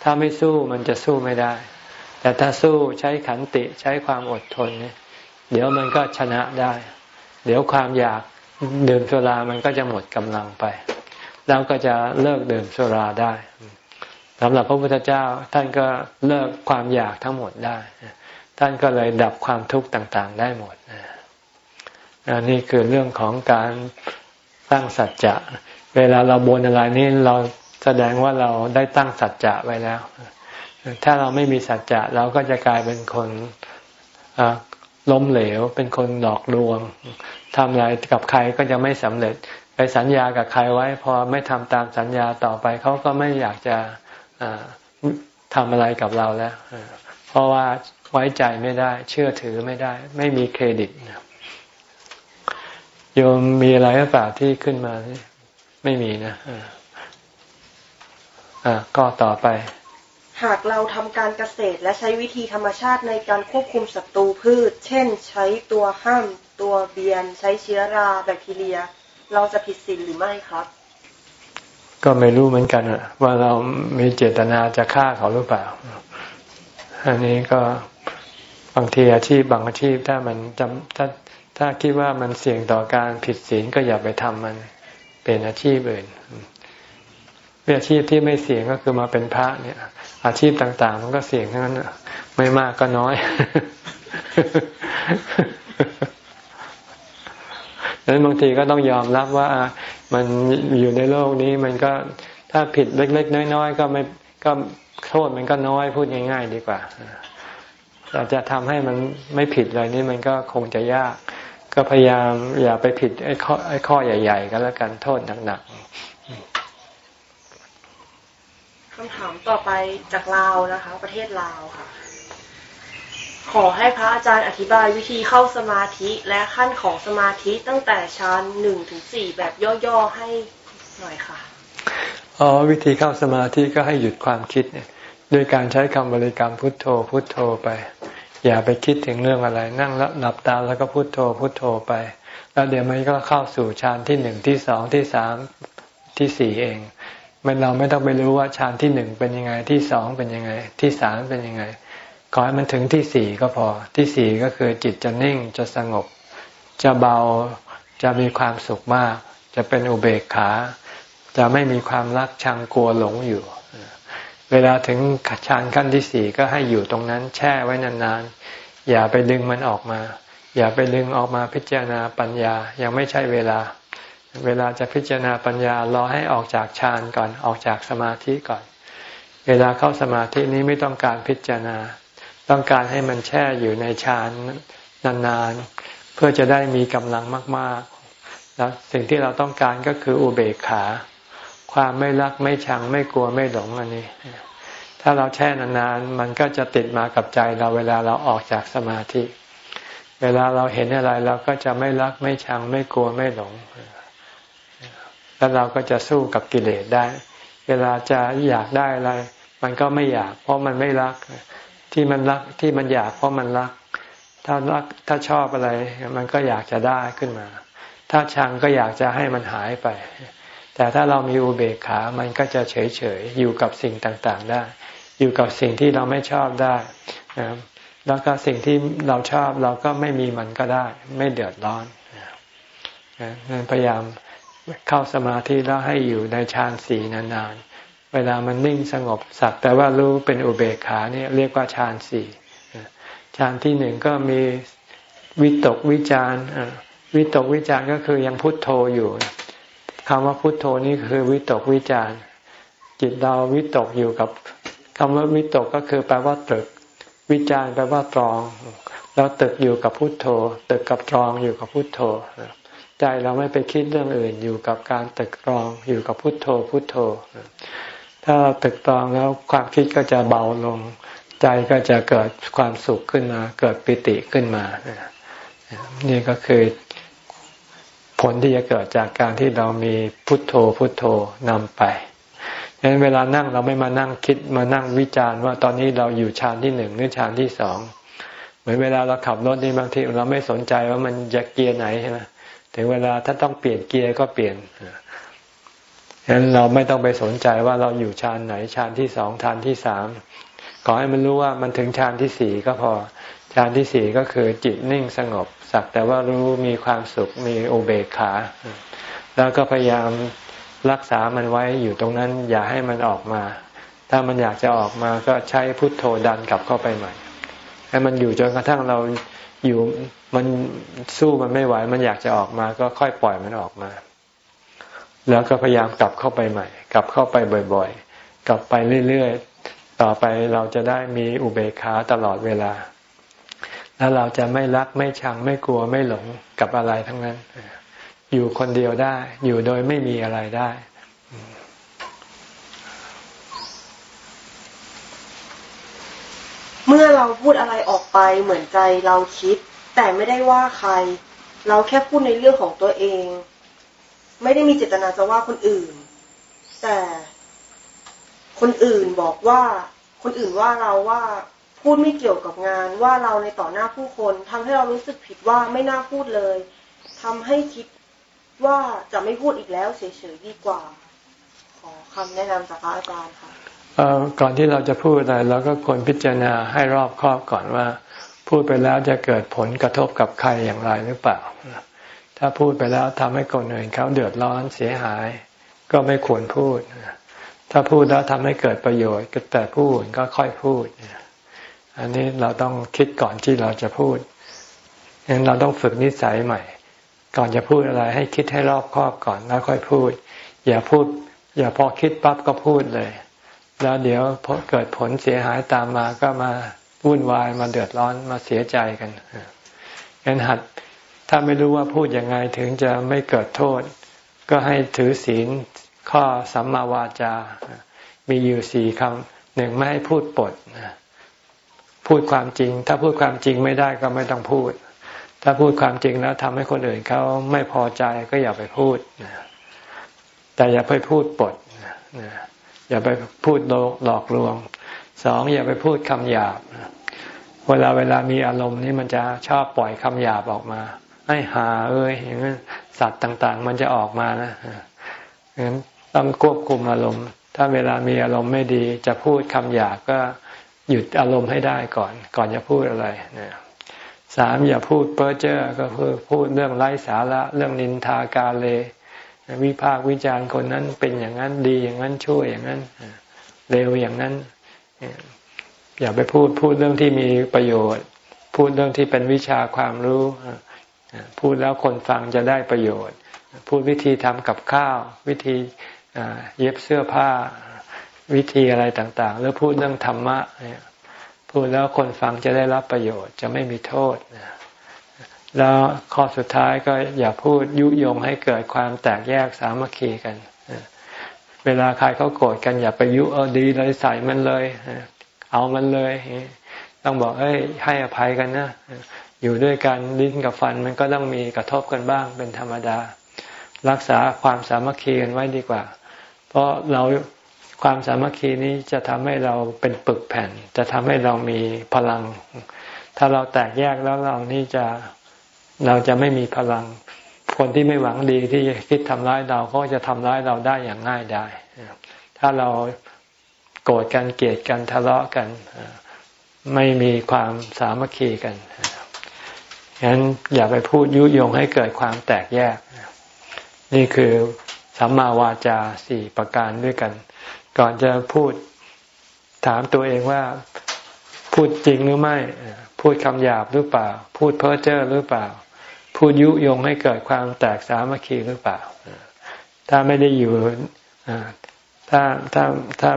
ถ้าไม่สู้มันจะสู้ไม่ได้ แต่ถ้าสู้ใช้ขันติใช้ความอดทนเนี่ย เดี๋ยวมันก็ชนะได้ เดี๋ยวความอยากดื่มสุรามันก็จะหมดกำลังไป แล้วก็จะเลิกดื่มสุราได้สำหรับพระพุทธเจ้าท่านก็เลิกความอยากทั้งหมดได้ ท่านก็เลยดับความทุกข์ต่างๆ ได้หมดอันนี้คือเรื่องของการตั้งสัจจะ เวลาเราบนอะไรนี่เราแสดงว่าเราได้ตั้งสัจจะไว้แล้ว ถ้าเราไม่มีสัจจะเราก็จะกลายเป็นคน ล้มเหลว เป็นคนหลอกลวงทำอะไรกับใครก็จะไม่สำเร็จ ไปสัญญากับใครไว้ พอไม่ทำตามสัญญาต่อไปเขาก็ไม่อยากจะทำอะไรกับเราแล้ว เพราะว่าไว้ใจไม่ได้ เชื่อถือไม่ได้ ไม่มีเครดิตโยมมีอะไรหรือเปล่าที่ขึ้นมา ไม่มีนะอ่าก็ต่อไป หากเราทำการเกษตรและใช้วิธีธรรมชาติในการควบคุมศัตรูพืช เช่น ใช้ตัวห้าม ตัวเบียน ใช้เชื้อราแบคทีเรีย เราจะผิดศีลหรือไม่ครับ ก็ไม่รู้เหมือนกันว่าเรามีเจตนาจะฆ่าเขาหรือเปล่า อันนี้ก็บางทีอาชีพบางอาชีพถ้ามันจำถ้าถ้าคิดว่ามันเสี่ยงต่อการผิดศีลก็อย่าไปทำมันเป็นอาชีพอื่น อาชีพที่ไม่เสี่ยงก็คือมาเป็นพระเนี่ย อาชีพต่าง ๆ มันก็เสี่ยงทั้งนั้นไม่มากก็น้อยดังนั้นบางทีก็ต้องยอมรับว่ามันอยู่ในโลกนี้มันก็ถ้าผิดเล็ก ๆ น้อย ๆ ก็ไม่ก็โทษมันก็น้อยพูดง่าย ๆ ดีกว่าเราจะทำให้มันไม่ผิดเลยนี่มันก็คงจะยาก ก็พยายามอย่าไปผิดไอ้ข้อไอ้ข้อใหญ่ ๆ ก็แล้วกันโทษหนักๆ คำถามต่อไปจากลาวนะคะ ประเทศลาวค่ะ ขอให้พระอาจารย์อธิบายวิธีเข้าสมาธิและขั้นของสมาธิตั้งแต่ชั้นหนึ่งถึงสี่แบบย่อๆให้หน่อยค่ะอ๋อวิธีเข้าสมาธิก็ให้หยุดความคิดเนี่ยด้วยการใช้คำบริกรรมพุทโธพุทโธไป อย่าไปคิดถึงเรื่องอะไร นั่งแล้วหลับตาแล้วก็พุทโธพุทโธไป แล้วเดี๋ยวมันก็เข้าสู่ฌานที่หนึ่งที่สองที่สามที่สี่เอง มันเราไม่ต้องไปรู้ว่าฌานที่หนึ่งเป็นยังไงที่สองเป็นยังไง ที่สามเป็นยังไง ขอให้มันถึงที่สี่ก็พอ ที่สี่ก็คือจิตจะนิ่งจะสงบ จะเบาจะมีความสุขมาก จะเป็นอุเบกขา จะไม่มีความรักชังกลัวหลงอยู่ เวลาถึงฌานขั้นที่สี่ก็ให้อยู่ตรงนั้นแช่ไว้นานๆ อย่าไปดึงมันออกมา อย่าไปดึงออกมาพิจารณาปัญญายังไม่ใช่เวลา เวลาจะพิจารณาปัญญารอให้ออกจากฌานก่อนออกจากสมาธิก่อน เวลาเข้าสมาธินี้ไม่ต้องการพิจารณา ต้องการให้มันแช่อยู่ในฌานนานๆ เพื่อจะได้มีกำลังมากๆ แล้วสิ่งที่เราต้องการก็คืออุเบกขา ความไม่รักไม่ชังไม่กลัวไม่หลงอันนี้ ถ้าเราแช่นานๆ มันก็จะติดมากับใจเราเวลาเราออกจากสมาธิ เวลาเราเห็นอะไรเราก็จะไม่รักไม่ชังไม่กลัวไม่หลง แล้วเราก็จะสู้กับกิเลสได้ เวลาจะอยากได้อะไร มันก็ไม่อยาก เพราะมันไม่รัก ที่มันรักที่มันอยากเพราะมันรัก ถ้ารักถ้าชอบอะไร มันก็อยากจะได้ขึ้นมา ถ้าชังก็อยากจะให้มันหายไป แต่ถ้าเรามีอุเบกขา มันก็จะเฉยเฉยอยู่กับสิ่งต่างๆได้ อยู่กับสิ่งที่เราไม่ชอบได้แล้วก็สิ่งที่เราชอบเราก็ไม่มีมันก็ได้ ไม่เดือดร้อนนั้นพยายาม เข้าสมาธิแล้วให้อยู่ในฌานสี่นานๆ เวลามันนิ่งสงบสักแต่ว่ารู้เป็นอุเบกขาเนี่ยเรียกว่าฌานสี่ฌานที่หนึ่งก็มีวิตกวิจารวิตกวิจารก็คือยังพุทโธอยู่คำว่าพุทโธนี่คือวิตกวิจารจิตเราวิตกอยู่กับคำว่าวิตกก็คือแปลว่าตึก วิจารแปลว่าตรอง เราตึกอยู่กับพุทโธ ตึกกับตรองอยู่กับพุทโธ ใจเราไม่ไปคิดเรื่องอื่นอยู่กับการตึกตรองอยู่กับพุทโธพุทโธ ถ้าเราตึกตรองแล้วความคิดก็จะเบาลง ใจก็จะเกิดความสุขขึ้นมา เกิดปิติขึ้นมา นี่ก็คือผลที่จะเกิดจากการที่เรามีพุทโธพุทโธนำไปดังนั้นเวลานั่งเราไม่มานั่งคิดมานั่งวิจารณ์ว่าตอนนี้เราอยู่ฌานที่หนึ่งหรือฌานที่สองเหมือนเวลาเราขับรถนี่บางทีเราไม่สนใจว่ามันจะเกียร์ไหนใช่ไหม ถึงเวลาถ้าต้องเปลี่ยนเกียร์ก็เปลี่ยนฉะนั้นเราไม่ต้องไปสนใจว่าเราอยู่ฌานไหนฌานที่สองฌานที่สามขอให้มันรู้ว่ามันถึงฌานที่สี่ก็พอฌานที่สี่ก็คือจิตนิ่งสงบ สักแต่ว่ารู้มีความสุขมีโอเบกขา แล้วก็พยายามรักษามันไว้อยู่ตรงนั้น อย่าให้มันออกมา ถ้ามันอยากจะออกมาก็ใช้พุทโธดันกลับเข้าไปใหม่ ให้มันอยู่จนกระทั่งเรา อยู่มันสู้มันไม่ไหว มันอยากจะออกมา ก็ค่อยปล่อยมันออกมา แล้วก็พยายามกลับเข้าไปใหม่ กลับเข้าไปบ่อยๆ กลับไปเรื่อยๆ ต่อไปเราจะได้มีอุเบกขาตลอดเวลา แล้วเราจะไม่รักไม่ชังไม่กลัวไม่หลงกับอะไรทั้งนั้น อยู่คนเดียวได้ อยู่โดยไม่มีอะไรได้ เมื่อเราพูดอะไรออกไปเหมือนใจเราคิด แต่ไม่ได้ว่าใคร เราแค่พูดในเรื่องของตัวเอง ไม่ได้มีเจตนาจะว่าคนอื่น แต่คนอื่นบอกว่าคนอื่นว่าเราว่าพูดไม่เกี่ยวกับงานว่าเราในต่อหน้าผู้คนทำให้เรารู้สึกผิดว่าไม่น่าพูดเลยทำให้คิดว่าจะไม่พูดอีกแล้วเฉยๆดีกว่า ขอคำแนะนำจากพระอาจารย์ค่ะ ก่อนที่เราจะพูดอะไรเราก็ควรพิจารณาให้รอบครอบก่อนว่า พูดไปแล้วจะเกิดผลกระทบกับใครอย่างไรหรือเปล่า ถ้าพูดไปแล้วทำให้คนอื่นเขาเดือดร้อนเสียหาย ก็ไม่ควรพูด ถ้าพูดแล้วทำให้เกิดประโยชน์แต่พูดก็ค่อยพูด อันนี้เราต้องคิดก่อนที่เราจะพูดงั้นเราต้องฝึกนิสัยใหม่ ก่อนจะพูดอะไรให้คิดให้รอบครอบก่อนแล้วค่อยพูด อย่าพูด อย่าพอคิดปั๊บก็พูดเลย แล้วเดี๋ยวพอเกิดผลเสียหายตามมาก็มาวุ่นวายมาเดือดร้อนมาเสียใจกันงั้นหัดถ้าไม่รู้ว่าพูดยังไงถึงจะไม่เกิดโทษ ก็ให้ถือศีลข้อสัมมาวาจา มีอยู่สี่คำหนึ่งไม่ให้พูดปดพูดความจริง ถ้าพูดความจริงไม่ได้ก็ไม่ต้องพูด ถ้าพูดความจริงแล้วทำให้คนอื่นเขาไม่พอใจก็อย่าไปพูดแต่อย่าไปพูดปด อย่าไปพูดหลอกลวงสองอย่าไปพูดคำหยาบเวลาเวลามีอารมณ์นี่มันจะชอบปล่อยคำหยาบออกมาให้หาเอ้ยอย่างนั้นสัตว์ต่าง ๆ มันจะออกมานะงั้นต้องควบคุมอารมณ์ ถ้าเวลามีอารมณ์ไม่ดี จะพูดคำหยาบก็หยุดอารมณ์ให้ได้ก่อน ก่อนจะพูดอะไรนะสามอย่าพูดเพ้อเจ้อก็คือพูดเรื่องไร้สาระ เรื่องนินทากาเล วิพากวิจารณ์คนนั้นเป็นอย่างนั้นดีอย่างนั้นช่วยอย่างนั้นเร็วอย่างนั้น อย่าไปพูดพูดเรื่องที่มีประโยชน์ พูดเรื่องที่เป็นวิชาความรู้ พูดแล้วคนฟังจะได้ประโยชน์ พูดวิธีทำกับข้าว วิธีเย็บเสื้อผ้าวิธีอะไรต่างๆหรือพูดเรื่องธรรมะพูดแล้วคนฟังจะได้รับประโยชน์จะไม่มีโทษ แล้วข้อสุดท้ายก็อย่าพูดยุยงให้เกิดความแตกแยกสามัคคีกัน เวลาใครเขาโกรธกันอย่าไปยุเอาดีเลยใส่มันเลย เอามันเลย ต้องบอกเอ้ยให้อภัยกันนะ อยู่ด้วยกันลิ้นกับฟันมันก็ต้องมีกระทบกันบ้างเป็นธรรมดา รักษาความสามัคคีกันไว้ดีกว่า เพราะเราความสามัคคีนี้จะทำให้เราเป็นปึกแผ่น จะทำให้เรามีพลัง ถ้าเราแตกแยกแล้วเรานี่จะ เราจะไม่มีพลัง คนที่ไม่หวังดีที่คิดทำร้ายเราก็จะทำร้ายเราได้อย่างง่ายได้ถ้าเราโกรธกันเกลียดกันทะเลาะกัน ไม่มีความสามัคคีกันฉะนั้นอย่าไปพูดยุยงให้เกิดความแตกแยก นี่คือสัมมาวาจาสี่ประการด้วยกัน ก่อนจะพูดถามตัวเองว่าพูดจริงหรือไม่ พูดคำหยาบหรือเปล่า พูดเพ้อเจ้อหรือเปล่า พูดยุยงให้เกิดความแตกสามัคคีหรือเปล่า ถ้าไม่ได้อยู่ถ้าถ้าถ้า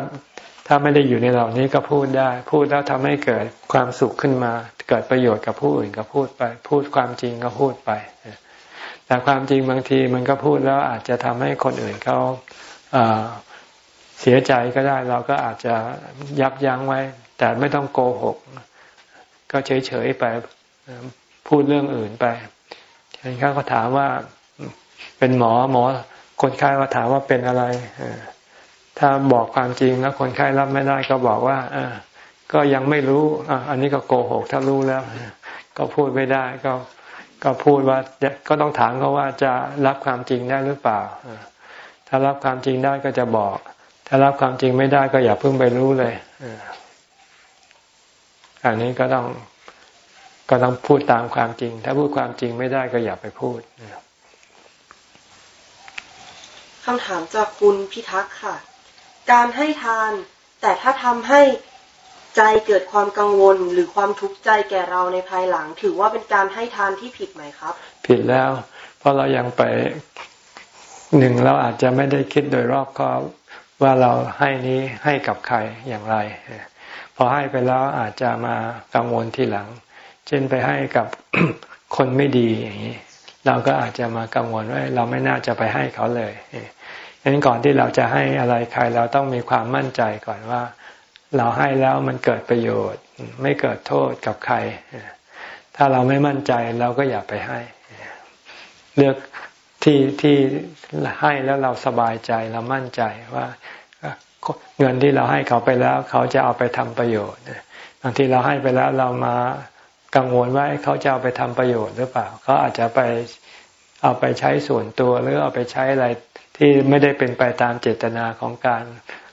ถ้าไม่ได้อยู่ในเหล่านี้ก็พูดได้ พูดแล้วทำให้เกิดความสุขขึ้นมา เกิดประโยชน์กับผู้อื่นก็พูดไป พูดความจริงก็พูดไป แต่ความจริงบางทีมันก็พูดแล้วอาจจะทำให้คนอื่นเขาเสียใจก็ได้ เราก็อาจจะยับยั้งไว้ แต่ไม่ต้องโกหก ก็เฉยๆไป พูดเรื่องอื่นไป เห็นเขาก็ถามว่าเป็นหมอหมอ คนไข้ก็ถามว่าเป็นอะไรถ้าบอกความจริงแล้วคนไข้รับไม่ได้ก็บอกว่าอก็ยังไม่รู้อันนี้ก็โกหกถ้ารู้แล้ว ก็พูดไม่ได้ก็ก็พูดว่าก็ต้องถามเขาว่าจะรับความจริงได้หรือเปล่า ถ้ารับความจริงได้ก็จะบอก ถ้ารับความจริงไม่ได้ก็อย่าเพิ่งไปรู้เลยอันนี้ก็ต้อง ก็ต้องพูดตามความจริง ถ้าพูดความจริงไม่ได้ก็อย่าไปพูดคำถามจากคุณพิทักษ์ค่ะ การให้ทาน แต่ถ้าทำให้ใจเกิดความกังวลหรือความทุกข์ใจแก่เราในภายหลัง ถือว่าเป็นการให้ทานที่ผิดไหมครับ ผิดแล้ว เพราะเรายังไปหนึ่งเราอาจจะไม่ได้คิดโดยรอบคอบว่าเราให้นี้ให้กับใครอย่างไร พอให้ไปแล้วอาจจะมากังวลทีหลัง เช่นไปให้กับคนไม่ดีอย่างนี้เราก็อาจจะมากังวลว่าเราไม่น่าจะไปให้เขาเลยฉะนั้นก่อนที่เราจะให้อะไรใครเราต้องมีความมั่นใจก่อนว่า เราให้แล้วมันเกิดประโยชน์ ไม่เกิดโทษกับใคร ถ้าเราไม่มั่นใจเราก็อย่าไปให้ เลือกที่ที่ให้แล้วเราสบายใจเรามั่นใจว่าเงินที่เราให้เขาไปแล้ว เขาจะเอาไปทำประโยชน์บางทีเราให้ไปแล้วเรามา กังวลว่าเขาจะเอาไปทำประโยชน์หรือเปล่าเขาอาจจะไปเอาไปใช้ส่วนตัวหรือเอาไปใช้อะไรที่ไม่ได้เป็นไปตามเจตนาของการ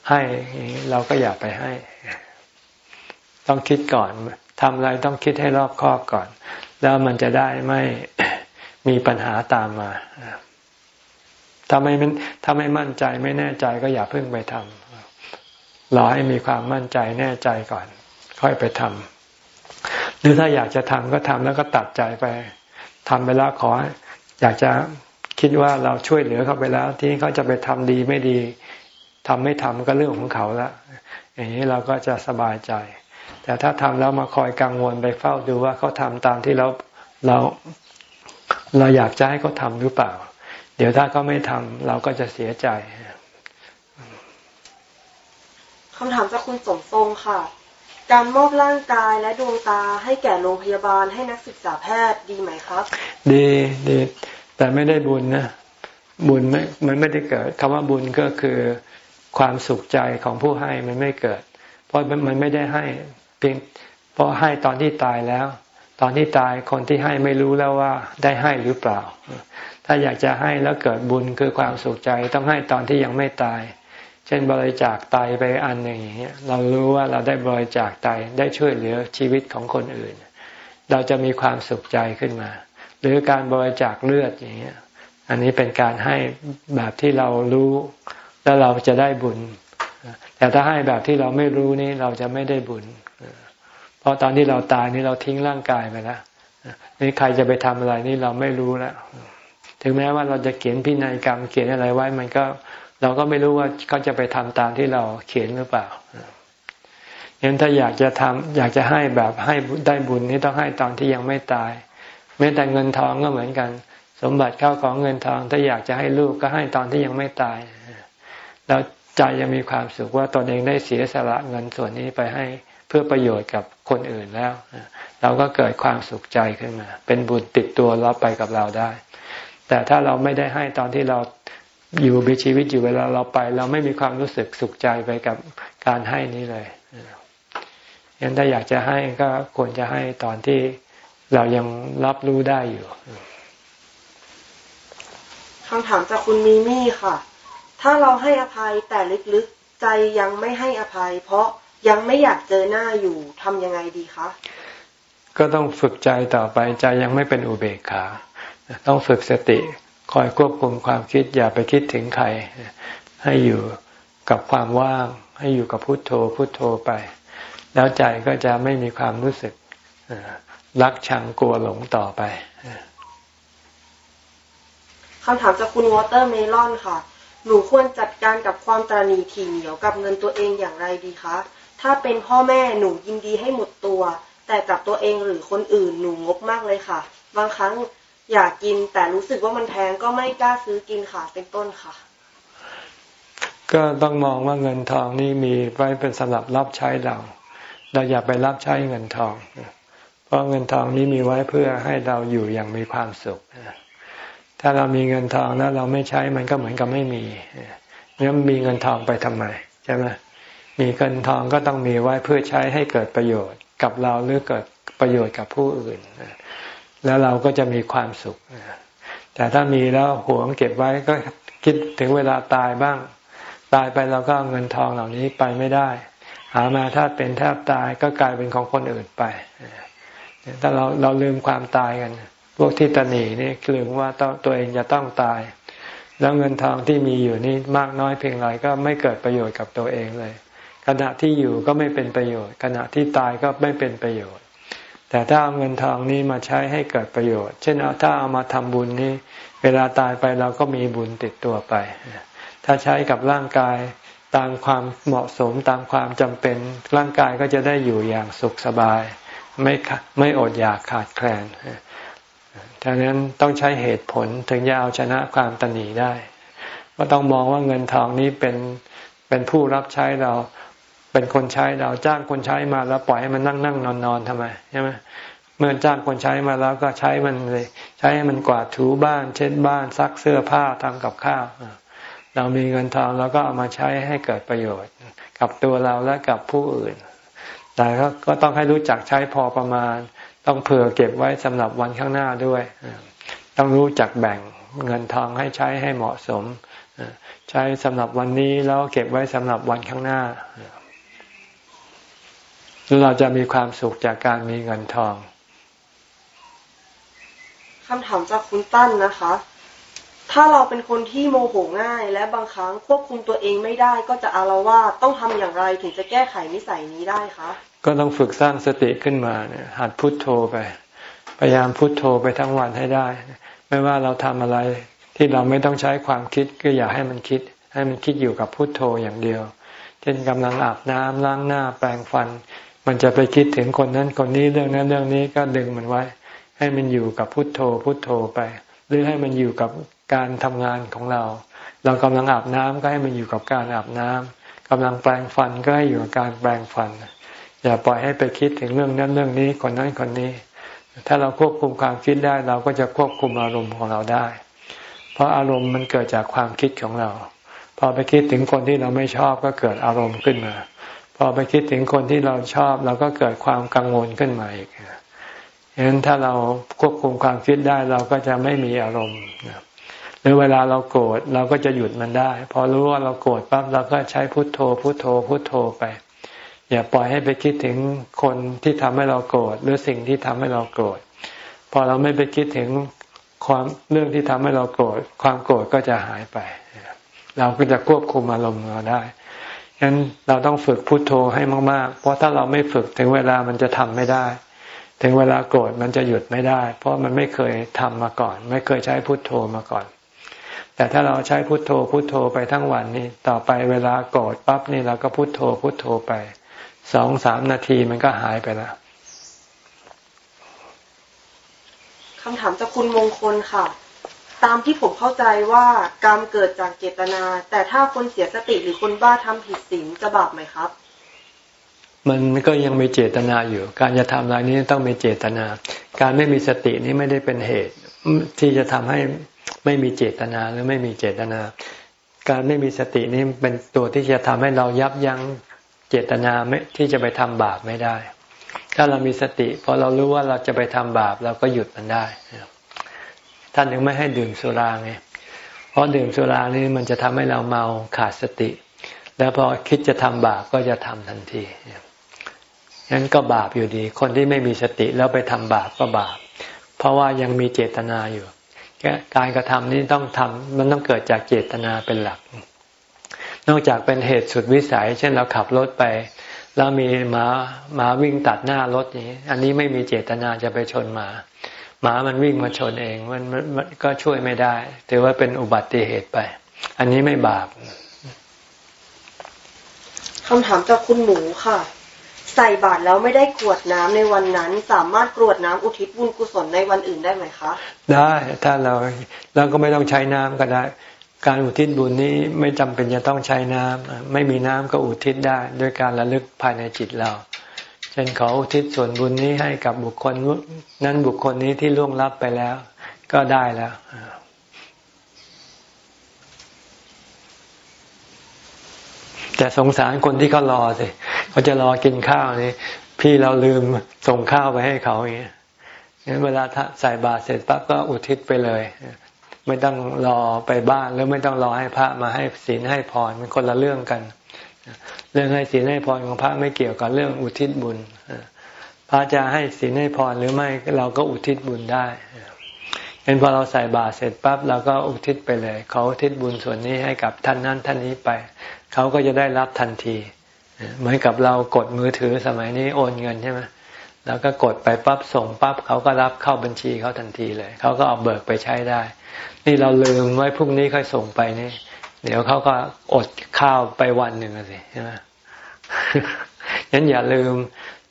ให้เราก็อย่าไปให้ ต้องคิดก่อนทำอะไรต้องคิดให้รอบคอบก่อน แล้วมันจะได้ไม่มีปัญหาตามมาถ้าไม่ถ้าไม่มั่นใจไม่แน่ใจก็อย่าเพิ่งไปทำรอให้มีความมั่นใจแน่ใจก่อน ค่อยไปทำ หรือถ้าอยากจะทำก็ทำแล้วก็ตัดใจไปทำไปแล้วขอ อยากจะคิดว่าเราช่วยเหลือเขาไปแล้ว ที่เขาจะไปทำดีไม่ดีทำไม่ทำก็เรื่องของเขาละอย่างนี้เราก็จะสบายใจ แต่ถ้าทำแล้วมาคอยกังวลไปเฝ้าดูว่าเขาทำตามที่เราเราเราอยากจะให้เขาทำหรือเปล่า เดี๋ยวถ้าเขาไม่ทำเราก็จะเสียใจคำถามจากคุณสมทรงค่ะ การมอบร่างกายและดวงตาให้แก่โรงพยาบาลให้นักศึกษาแพทย์ดีไหมครับ ดีดี แต่ไม่ได้บุญนะ บุญไม่มันไม่ได้เกิดคำว่าบุญก็คือความสุขใจของผู้ให้มันไม่เกิด เพราะมันไม่ได้ให้เพียงเพราะให้ตอนที่ตายแล้ว ตอนที่ตายคนที่ให้ไม่รู้แล้วว่าได้ให้หรือเปล่า ถ้าอยากจะให้แล้วเกิดบุญคือความสุขใจต้องให้ตอนที่ยังไม่ตาย เช่นบริจาคไตไปอันหนึ่งอย่างเงี้ยเรารู้ว่าเราได้บริจาคไตได้ช่วยเหลือชีวิตของคนอื่น เราจะมีความสุขใจขึ้นมา หรือการบริจาคเลือดอย่างเงี้ยอันนี้เป็นการให้แบบที่เรารู้แล้วเราจะได้บุญ แต่ถ้าให้แบบที่เราไม่รู้นี่เราจะไม่ได้บุญ เพราะตอนที่เราตายนี่เราทิ้งร่างกายไปแล้วนี่ใครจะไปทำอะไรนี่เราไม่รู้แล้วถึงแม้ว่าเราจะเขียนพินัยกรรมเขียนอะไรไว้ มันก็ เราก็ไม่รู้ว่าเขาจะไปทำตามที่เราเขียนหรือเปล่างั้นถ้าอยากจะทำอยากจะให้แบบให้ได้บุญนี่ต้องให้ตอนที่ยังไม่ตายแม้แต่เงินทองก็เหมือนกัน สมบัติเข้าของเงินทอง ถ้าอยากจะให้ลูกก็ให้ตอนที่ยังไม่ตาย แล้วใจยังมีความสุขว่าตนเองได้เสียสละเงินส่วนนี้ไปให้เพื่อประโยชน์กับคนอื่นแล้วเราก็เกิดความสุขใจขึ้นมา เป็นบุญติดตัวเราไปกับเราได้ แต่ถ้าเราไม่ได้ให้ตอนที่เรา อยู่มีชีวิตอยู่เวลาเราไป เราไม่มีความรู้สึกสุขใจไปกับการให้นี้เลยยันถ้าอยากจะให้ก็ควรจะให้ตอนที่เรายังรับรู้ได้อยู่คำถามจากคุณมีมี่ค่ะ ถ้าเราให้อภัยแต่ลึกๆใจยังไม่ให้อภัย เพราะยังไม่อยากเจอหน้าอยู่ทำยังไงดีคะก็ต้องฝึกใจต่อไปใจยังไม่เป็นอุเบกขา ต้องฝึกสติ คอยควบคุมความคิด อย่าไปคิดถึงใคร ให้อยู่กับความว่าง ให้อยู่กับพุโทโธพุโทโธไป แล้วใจก็จะไม่มีความรู้สึกรักชังกลัวหลงต่อไปคำถามจากคุณวอเตอร์เมลอนค่ะ หนูควรจัดการกับความตรณีถี่เหนียวกับเงินตัวเองอย่างไรดีคะ ถ้าเป็นพ่อแม่หนูยินดีให้หมดตัว แต่กับตัวเองหรือคนอื่นหนูงกมากเลยค่ะ บางครั้ง อยากกินแต่รู้สึกว่ามันแพงก็ไม่กล้าซื้อกินค่ะเป็นต้นค่ะ ก็ต้องมองว่าเงินทองนี่มีไว้เป็นสำหรับรับใช้เรา เราอย่าไปรับใช้เงินทอง เพราะเงินทองนี้มีไว้เพื่อให้เราอยู่อย่างมีความสุข ถ้าเรามีเงินทองแล้วเราไม่ใช้มันก็เหมือนกับไม่มีเนี่ยมีเงินทองไปทำไมใช่ไหมมีเงินทองก็ต้องมีไว้เพื่อใช้ให้เกิดประโยชน์กับเราหรือเกิดประโยชน์กับผู้อื่น แล้วเราก็จะมีความสุข แต่ถ้ามีแล้วหวงเก็บไว้ก็คิดถึงเวลาตายบ้าง ตายไปเราก็เงินทองเหล่านี้ไปไม่ได้ หามาถ้าเป็นแทบตายก็กลายเป็นของคนอื่นไปถ้าเราเราลืมความตายกัน พวกที่ตนีนี่ลืมว่าตัวเองจะต้องตาย แล้วเงินทองที่มีอยู่นี่มากน้อยเพียงไรก็ไม่เกิดประโยชน์กับตัวเองเลย ขณะที่อยู่ก็ไม่เป็นประโยชน์ ขณะที่ตายก็ไม่เป็นประโยชน์ แต่ถ้าเอาเงินทองนี้มาใช้ให้เกิดประโยชน์ เช่นถ้าเอามาทำบุญนี้ เวลาตายไปเราก็มีบุญติดตัวไป ถ้าใช้กับร่างกายตามความเหมาะสมตามความจำเป็นร่างกายก็จะได้อยู่อย่างสุขสบาย ไม่ไม่อดอยากขาดแคลนดังนั้นต้องใช้เหตุผลถึงจะเอาชนะความตนีได้ ก็ต้องมองว่าเงินทองนี้เป็นเป็นผู้รับใช้เรา เป็นคนใช้เราจ้างคนใช้มาแล้วปล่อยให้มันนั่งนั่งนอนนอนทำไมใช่ไหมเมื่อจ้างคนใช้มาแล้วก็ใช้มันเลย ใช้ให้มันกวาดถูบ้าน เช็ดบ้านซักเสื้อผ้าทำกับข้าวเรามีเงินทองเราก็เอามาใช้ให้เกิดประโยชน์ กับตัวเราและกับผู้อื่น แต่ก็ต้องให้รู้จักใช้พอประมาณ ต้องเผื่อเก็บไว้สำหรับวันข้างหน้าด้วย ต้องรู้จักแบ่งเงินทองให้ใช้ให้เหมาะสม ใช้สำหรับวันนี้แล้วเก็บไว้สำหรับวันข้างหน้า แล้วเราจะมีความสุขจากการมีเงินทองคำถามจากคุณตั้นนะคะ ถ้าเราเป็นคนที่โมโหง่ายและบางครั้งควบคุมตัวเองไม่ได้ก็จะอารวาสต้องทำอย่างไรถึงจะแก้ไขนิสัยนี้ได้คะ ก็ต้องฝึกสร้างสติขึ้นมาเนี่ยหัดพุทโธไป พยายามพุทโธไปทั้งวันให้ได้ ไม่ว่าเราทำอะไรที่เราไม่ต้องใช้ความคิดก็อย่าให้มันคิด ให้มันคิดอยู่กับพุทโธอย่างเดียว เช่นกำลังอาบน้ำล้างหน้าแปรงฟัน มันจะไปคิดถึงคนนั้นคนนี้เรื่องนั้นเรื่องนี้ก็ดึงมันไว้ ให้มันอยู่กับพุทโธพุทโธไป หรือให้มันอยู่กับการทำงานของเรา เรากำลังอาบน้ำก็ให้มันอยู่กับการอาบน้ำกำลังแปรงฟันก็ให้อยู่กับการแปรงฟัน อย่าปล่อยให้ไปคิดถึงเรื่องนั้นเรื่องนี้คนนั้นคนนี้ ถ้าเราควบคุมความคิดได้เราก็จะควบคุมอารมณ์ของเราได้ เพราะอารมณ์มันเกิดจากความคิดของเรา พอไปคิดถึงคนที่เราไม่ชอบก็เกิดอารมณ์ขึ้นมา พอไปคิดถึงคนที่เราชอบ เราก็เกิดความกังวลขึ้นมาอีกฉะนั้นถ้าเราควบคุมความคิดได้เราก็จะไม่มีอารมณ์หรือเวลาเราโกรธเราก็จะหยุดมันได้ พอรู้ว่าเราโกรธปั๊บเราก็ใช้พุทโธ พุทโธ พุทโธไป อย่าปล่อยให้ไปคิดถึงคนที่ทำให้เราโกรธหรือสิ่งที่ทำให้เราโกรธพอเราไม่ไปคิดถึงความเรื่องที่ทำให้เราโกรธความโกรธก็จะหายไป เราก็จะควบคุมอารมณ์เราได้ ฉะนั้นเราต้องฝึกพุโทโธให้มากๆ เพราะถ้าเราไม่ฝึกถึงเวลามันจะทำไม่ได้ ถึงเวลาโกรธมันจะหยุดไม่ได้ เพราะมันไม่เคยทำมาก่อน ไม่เคยใช้พุทโธมาก่อน แต่ถ้าเราใช้พุทโธพุทโธไปทั้งวันนี้ต่อไปเวลาโกรธปั๊บนี่เราก็พุทโธพุทโธไปสองสามนาทีมันก็หายไปแล้วคำถามจากคุณมงคลค่ะ ตามที่ผมเข้าใจว่ากรรมเกิดจากเจตนา แต่ถ้าคนเสียสติหรือคนบ้าทำผิดศีลจะบาปไหมครับ มันก็ยังมีเจตนาอยู่ การจะทำอะไรนี้ต้องมีเจตนา การไม่มีสตินี้ไม่ได้เป็นเหตุ ที่จะทำให้ไม่มีเจตนาหรือไม่มีเจตนา การไม่มีสตินี้เป็นตัวที่จะทำให้เรายับยั้งเจตนาไม่ที่จะไปทำบาปไม่ได้ ถ้าเรามีสติพอเรารู้ว่าเราจะไปทำบาปเราก็หยุดมันได้ ท่านถึงไม่ให้ดื่มสุราไงเพราะดื่มสุรานี้มันจะทำให้เราเมาขาดสติ แล้วพอคิดจะทำบาปก็จะทำทันทีงั้นก็บาปอยู่ดี คนที่ไม่มีสติแล้วไปทำบาปก็บาป เพราะว่ายังมีเจตนาอยู่ การกระทำนี้ต้องทำมันต้องเกิดจากเจตนาเป็นหลัก นอกจากเป็นเหตุสุดวิสัย เช่นเราขับรถไป แล้วมีหมาหมาวิ่งตัดหน้ารถนี้ อันนี้ไม่มีเจตนาจะไปชนหมา หมามันวิ่งมาชนเองมันมันก็ช่วยไม่ได้ ถือว่าเป็นอุบัติเหตุไป อันนี้ไม่บาปคำถามจากคุณหมูค่ะ ใส่บาตรแล้วไม่ได้กรวดน้ำในวันนั้น สามารถกรวดน้ำอุทิศบุญกุศลในวันอื่นได้ไหมคะ ได้ถ้าเราเราก็ไม่ต้องใช้น้ำก็ได้ การอุทิศบุญนี้ไม่จำเป็นจะต้องใช้น้ำไม่มีน้ำก็อุทิศได้ ด้วยการระลึกภายในจิตเรา เช่นขออุทิศส่วนบุญนี้ให้กับบุคคลนั้นบุคคลนี้ที่ล่วงลับไปแล้ว ก็ได้แล้วแต่สงสารคนที่เขารอสิเขาจะรอกินข้าวนี่พี่เราลืมส่งข้าวไปให้เขาอย่างเงี้ยงั้นเวลาใส่บาตรเสร็จปั๊บก็อุทิศไปเลย ไม่ต้องรอไปบ้านหรือไม่ต้องรอให้พระมาให้ศีลให้พรมันคนละเรื่องกัน เรื่องให้ศีลให้พรของพระไม่เกี่ยวกับเรื่องอุทิศบุญพระจะให้ศีลให้พรหรือไม่เราก็อุทิศบุญได้เห็นพอเราใส่บาตรเสร็จปั๊บเราก็อุทิศไปเลย เขาอุทิศบุญส่วนนี้ให้กับท่านนั้นท่านนี้ไป เขาก็จะได้รับทันที เหมือนกับเรากดมือถือสมัยนี้โอนเงินใช่ไหมแล้วก็กดไปปั๊บส่งปั๊บเขาก็รับเข้าบัญชีเขาทันทีเลย เขาก็เอาเบิกไปใช้ได้ นี่เราลืมไว้พรุ่งนี้ค่อยส่งไปนี่ เดี๋ยวเขาก็อดข้าวไปวันหนึ่งสิใช่ไหมงั้นอย่าลืม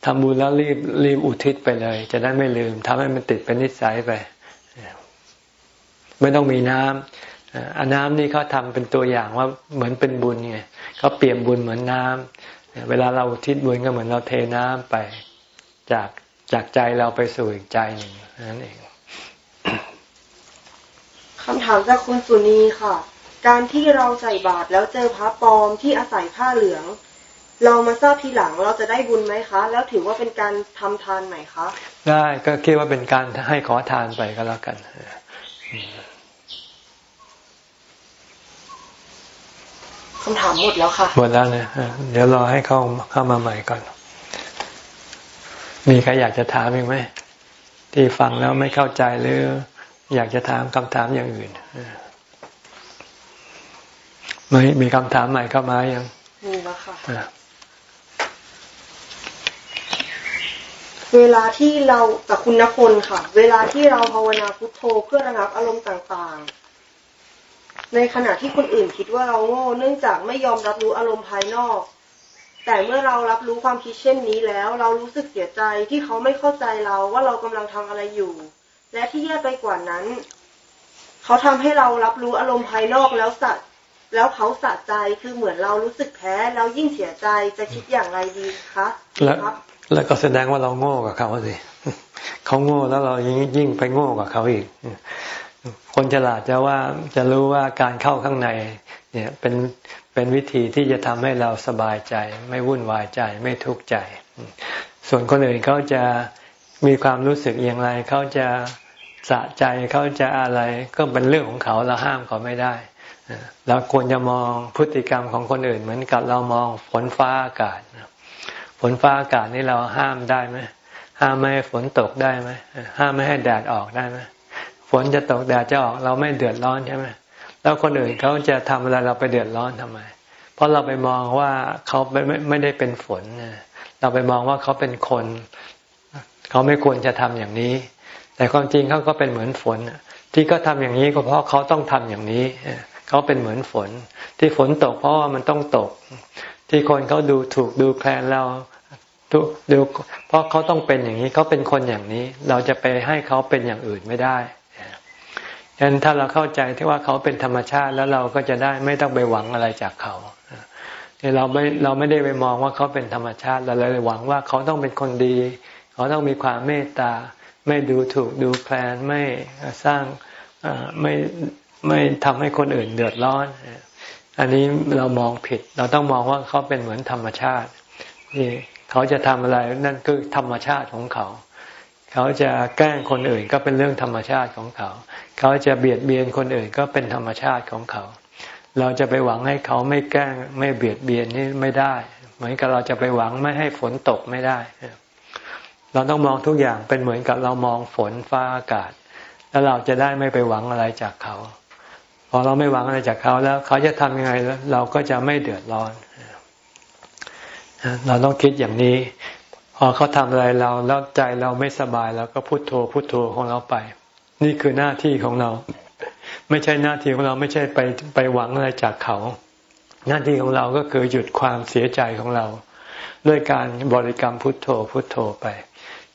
ทำบุญแล้วรีบรีบอุทิศไปเลย จะได้ไม่ลืมทำให้มันติดเป็นนิสัยไป ไม่ต้องมีน้ำอาน้ำนี่เขาทำเป็นตัวอย่างว่าเหมือนเป็นบุญไงเขาเปรียบบุญเหมือนน้ำเวลาเราอุทิศบุญก็เหมือนเราเทน้ำไป จากจากใจเราไปสู่อีกใจหนึ่งนั่นเองคำถามจากคุณสุนีค่ะ การที่เราใส่บาตรแล้วเจอพระปลอมที่อาศัยผ้าเหลือง เรามาทราบทีหลังเราจะได้บุญไหมคะ แล้วถือว่าเป็นการทำทานไหมคะ ได้ก็คิดว่าเป็นการให้ขอทานไปก็แล้วกันคำถามหมดแล้วค่ะหมดแล้วนะเดี๋ยวรอให้เข้าเข้ามาใหม่ก่อน มีใครอยากจะถามอีกไหมที่ฟังแล้วไม่เข้าใจหรืออยากจะถามคำถามอย่างอื่น ไม่มีคำถามใหม่เข้ามายังมีแล้วค่ะเวลาที่เรากับคุณนพลค่ะ เวลาที่เราภาวนาพุทโธเพื่อระงับอารมณ์ต่างๆ ในขณะที่คนอื่นคิดว่าเราโง่เนื่องจากไม่ยอมรับรู้อารมณ์ภายนอก แต่เมื่อเรารับรู้ความคิดเช่นนี้แล้ว เรารู้สึกเสียใจที่เขาไม่เข้าใจเราว่าเรากำลังทำอะไรอยู่ และที่แย่ไปกว่านั้น เขาทำให้เรารับรู้อารมณ์ภายนอกแล้วสัต แล้วเขาสะใจคือเหมือนเรารู้สึกแพ้แล้วยิ่งเสียใจจะคิดอย่างไรดีคะแล้วแล้วก็แสดงว่าเราโง่กับเขาสิเขาโง่แล้วเรายิ่งยิ่งไปโง่กับเขาอีก คนฉลาดจะว่าจะรู้ว่าการเข้าข้างใน เนี่ยเป็นเป็นวิธีที่จะทำให้เราสบายใจ ไม่วุ่นวายใจไม่ทุกข์ใจ ส่วนคนอื่นเขาจะมีความรู้สึกอย่างไรเขาจะสะใจเขาจะอะไรก็เป็นเรื่องของเขาเราห้ามเขาไม่ได้ เราควรจะมองพฤติกรรมของคนอื่น เหมือนกับเรามองฝนฟ้าอากาศฝนฟ้าอากาศนี่เราห้ามได้ไหมห้ามไม่ให้ฝนตกได้ไหมห้ามไม่ให้แดดออกได้ไหมฝนจะตกแดดจะออกเราไม่เดือดร้อนใช่ไหมแล้วคนอื่นเขาจะทำอะไรเราไปเดือดร้อนทำไม เพราะเราไปมองว่าเขาไม่ไม่ได้เป็นฝนเราไปมองว่าเขาเป็นคนเขาไม่ควรจะทำอย่างนี้ แต่ความจริงเขาก็เป็นเหมือนฝนที่เขาทาอย่างนี้ก็เพราะเขาต้องทำอย่างนี้ เขาเป็นเหมือนฝน ที่ฝนตกเพราะว่ามันต้องตก ที่คนเขาดูถูกดูแคลนเราดูเพราะเขาต้องเป็นอย่างนี้เขาเป็นคนอย่างนี้ เราจะไปให้เขาเป็นอย่างอื่นไม่ได้ฉะนั้นถ้าเราเข้าใจที่ว่าเขาเป็นธรรมชาติแล้วเราก็จะได้ไม่ต้องไปหวังอะไรจากเขาเราไม่เราไม่ได้ไปมองว่าเขาเป็นธรรมชาติเราเลยหวังว่าเขาต้องเป็นคนดี เขาต้องมีความเมตตา ไม่ดูถูกดูแคลนไม่สร้างไม่ ไม่ทำให้คนอื่นเดือดร้อน อันนี้เรามองผิด เราต้องมองว่าเขาเป็นเหมือนธรรมชาติที่เขาจะทำอะไรนั่นคือธรรมชาติของเขา เขาจะแกล้งคนอื่นก็เป็นเรื่องธรรมชาติของเขา เขาจะเบียดเบียนคนอื่นก็เป็นธรรมชาติของเขา เราจะไปหวังให้เขาไม่แกล้งไม่เบียดเบียนนี่ไม่ได้ เหมือนกับเราจะไปหวังไม่ให้ฝนตกไม่ได้ เราต้องมองทุกอย่างเป็นเหมือนกับเรามองฝนฟ้าอากาศ แล้วเราจะได้ไม่ไปหวังอะไรจากเขา พอเราไม่หวังอะไรจากเขาแล้ว เขาจะทำยังไงเราก็จะไม่เดือดร้อน เราต้องคิดอย่างนี้ พอเขาทำอะไรเราแล้วใจเราไม่สบายเราก็พุโทโธพุโทโธของเราไป นี่คือหน้าที่ของเรา ไม่ใช่หน้าที่ของเราไม่ใช่ไปไปหวังอะไรจากเขา หน้าที่ของเราก็คือหยุดความเสียใจของเรา ด้วยการบริกรรมพุทโธพุทโธไป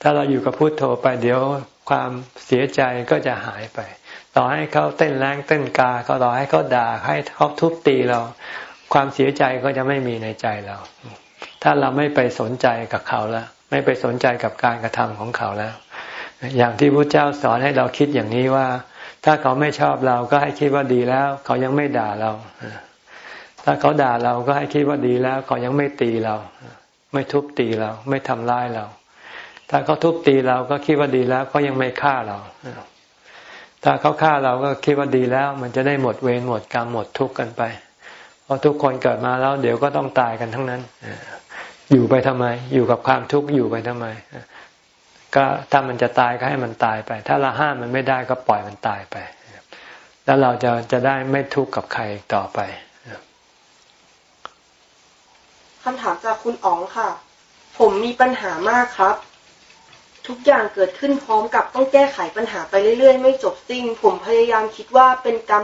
ถ้าเราอยู่กับพุทโธไปเดี๋ยวความเสียใจก็จะหายไป ต่อให้เขาเต้นแรงเต้นกาก็ต่อให้เขาด่าให้เขาทุบตีเรา ความเสียใจก็จะไม่มีในใจเรา ถ้าเราไม่ไปสนใจกับเขาแล้ว ไม่ไปสนใจกับการกระทำของเขาแล้ว อย่างที่พระเจ้าสอนให้เราคิดอย่างนี้ว่า ถ้าเขาไม่ชอบเราก็ให้คิดว่าดีแล้ว เขายังไม่ด่าเรา ถ้าเขาด่าเราก็ให้คิดว่าดีแล้ว เขายังไม่ตีเรา ไม่ทุบตีเรา ไม่ทำร้ายเรา ถ้าเขาทุบตีเราก็คิดว่าดีแล้วเขายังไม่ฆ่าเรา ถ้าเขาฆ่าเราก็คิดว่าดีแล้ว มันจะได้หมดเวรหมดกรรมหมดทุกข์กันไป เพราะทุกคนเกิดมาแล้วเดี๋ยวก็ต้องตายกันทั้งนั้น อยู่ไปทำไม อยู่กับความทุกข์อยู่ไปทำไม ก็ถ้ามันจะตายก็ให้มันตายไป ถ้าเราห้ามมันไม่ได้ก็ปล่อยมันตายไป แล้วเราจะจะได้ไม่ทุกข์กับใครต่อไปคำถามจากคุณอ๋องค่ะ ผมมีปัญหามากครับ ทุกอย่างเกิดขึ้นพร้อมกับต้องแก้ไขปัญหาไปเรื่อยๆ ไม่จบสิ้น ผมพยายามคิดว่าเป็นกรรม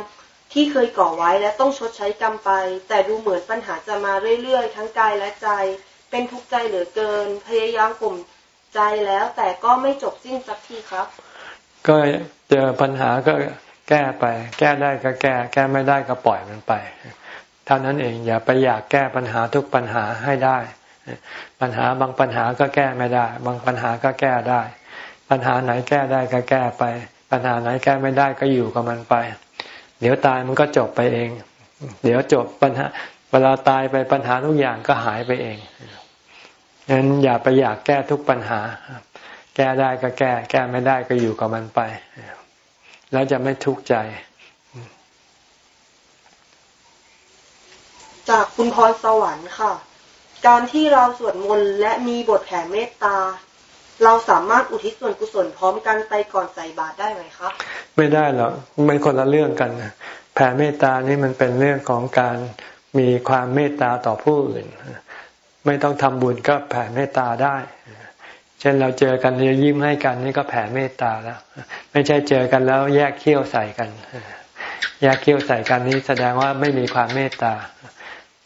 ที่เคยก่อไว้และต้องชดใช้กรรมไป แต่ดูเหมือนปัญหาจะมาเรื่อยๆ ทั้งกายและใจ เป็นทุกข์ใจเหลือเกิน พยายามกลุ่มใจแล้ว แต่ก็ไม่จบสิ้นสักทีครับ ก็เจอปัญหาก็แก้ไป แก้ได้ก็แก้ แก้ไม่ได้ก็ปล่อยมันไปเท่านั้นเองอย่าไปอยากแก้ปัญหาทุกปัญหาให้ได้ ปัญหาบางปัญหาก็แก้ไม่ได้ บางปัญหาก็แก้ได้ ปัญหาไหนแก้ได้ก็แก้ไป ปัญหาไหนแก้ไม่ได้ก็อยู่กับมันไป เดี๋ยวตายมันก็จบไปเอง เดี๋ยวจบปัญหา เวลาตายไปปัญหาทุกอย่างก็หายไปเองงั้นอย่าไปอยากแก้ทุกปัญหา แก้ได้ก็แก้ แก้ไม่ได้ก็อยู่กับมันไป แล้วจะไม่ทุกข์ใจ จากคุณพรสวรรค์ค่ะ การที่เราสวดมนต์และมีบทแผ่เมตตา เราสามารถอุทิศส่วนกุศลพร้อมกันไปก่อนใส่บาตรได้ไหมครับ ไม่ได้หรอกมันคนละเรื่องกันแผ่เมตตานี่มันเป็นเรื่องของการมีความเมตตาต่อผู้อื่น ไม่ต้องทำบุญก็แผ่เมตตาได้ เช่นเราเจอกันเรายิ้มให้กันนี่ก็แผ่เมตตาแล้ว ไม่ใช่เจอกันแล้วแยกเขี้ยวใส่กัน แยกเขี้ยวใส่กันนี้แสดงว่าไม่มีความเมตตา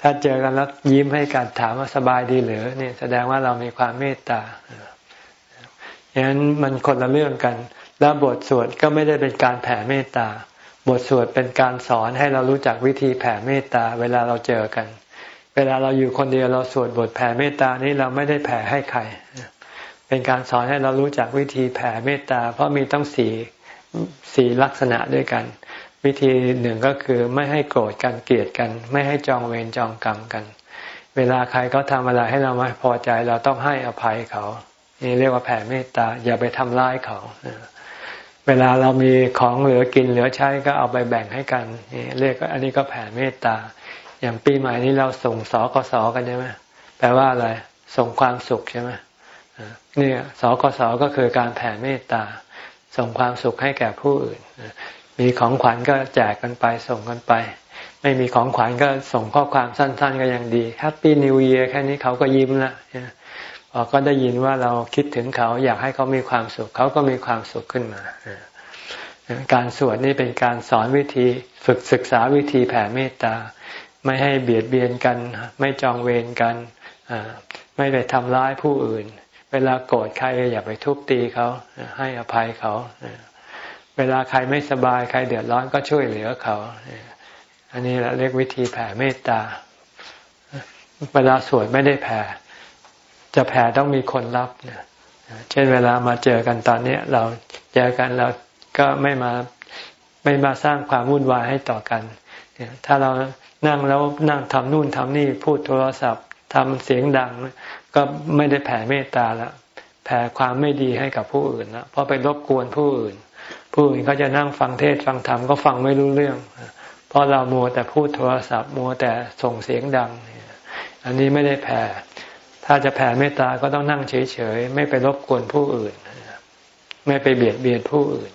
ถ้าเจอกันแล้วยิ้มให้กันถามว่าสบายดีหรือเนี่ยแสดงว่าเรามีความเมตตาอย่างนั้นมันคนละเรื่องกัน แล้วบทสวดก็ไม่ได้เป็นการแผ่เมตตา บทสวดเป็นการสอนให้เรารู้จักวิธีแผ่เมตตา เวลาเราเจอกัน เวลาเราอยู่คนเดียวเราสวดบทแผ่เมตตานี้เราไม่ได้แผ่ให้ใคร เป็นการสอนให้เรารู้จักวิธีแผ่เมตตา เพราะมีต้องสี่สี่ลักษณะด้วยกัน วิธีหนึ่งก็คือไม่ให้โกรธกันเกลียดกัน ไม่ให้จองเวรจองกรรมกัน เวลาใครเขาทาอะไรให้เราไม่พอใจเราต้องให้อภัยเขานี่เรียกว่าแผ่เมตตาอย่าไปทำร้ายเขาเวลาเรามีของเหลือกินเหลือใช้ก็เอาไปแบ่งให้กันนี่เรียกอันนี้ก็แผ่เมตตา อย่างปีใหม่นี้เราส่งสกสกันใช่ไหมแปลว่าอะไรส่งความสุขใช่ไหมเนี่ยสกสก็คือการแผ่เมตตา ส่งความสุขให้แก่ผู้อื่น มีของขวัญก็แจกกันไปส่งกันไป ไม่มีของขวัญก็ส่งข้อความสั้น ๆ ก็ยังดี happy new year แค่นี้เขาก็ยิ้มละพอก็ได้ยินว่าเราคิดถึงเขาอยากให้เขามีความสุขเขาก็มีความสุขขึ้นมา การสวดนี่เป็นการสอนวิธีฝึกศึกษาวิธีแผ่เมตตา ไม่ให้เบียดเบียนกัน ไม่จองเวรกันไม่ไปทำร้ายผู้อื่น เวลาโกรธใครอย่าไปทุบตีเขาให้อภัยเขา เวลาใครไม่สบายใครเดือดร้อนก็ช่วยเหลือเขา อันนี้เราเรียกวิธีแผ่เมตตา เวลาสวดไม่ได้แผ่ จะแผ่ต้องมีคนรับเนี่ยเช่นเวลามาเจอกันตอนนี้เราเจอกันเราก็ไม่มาไม่มาสร้างความวุ่นวายให้ต่อกัน ถ้าเรานั่งแล้วนั่งทำนู่นทำนี่พูดโทรศัพท์ทำเสียงดัง ก็ไม่ได้แผ่เมตตาละแผ่ความไม่ดีให้กับผู้อื่นละเพราะไปรบกวนผู้อื่น ผู้อื่นก็จะนั่งฟังเทศฟังธรรมก็ฟังไม่รู้เรื่อง เพราะเรามัวแต่พูดโทรศัพท์มัวแต่ส่งเสียงดัง อันนี้ไม่ได้แผ่ ถ้าจะแผ่เมตตาก็ต้องนั่งเฉยๆ ไม่ไปรบกวนผู้อื่น ไม่ไปเบียดเบียนผู้อื่น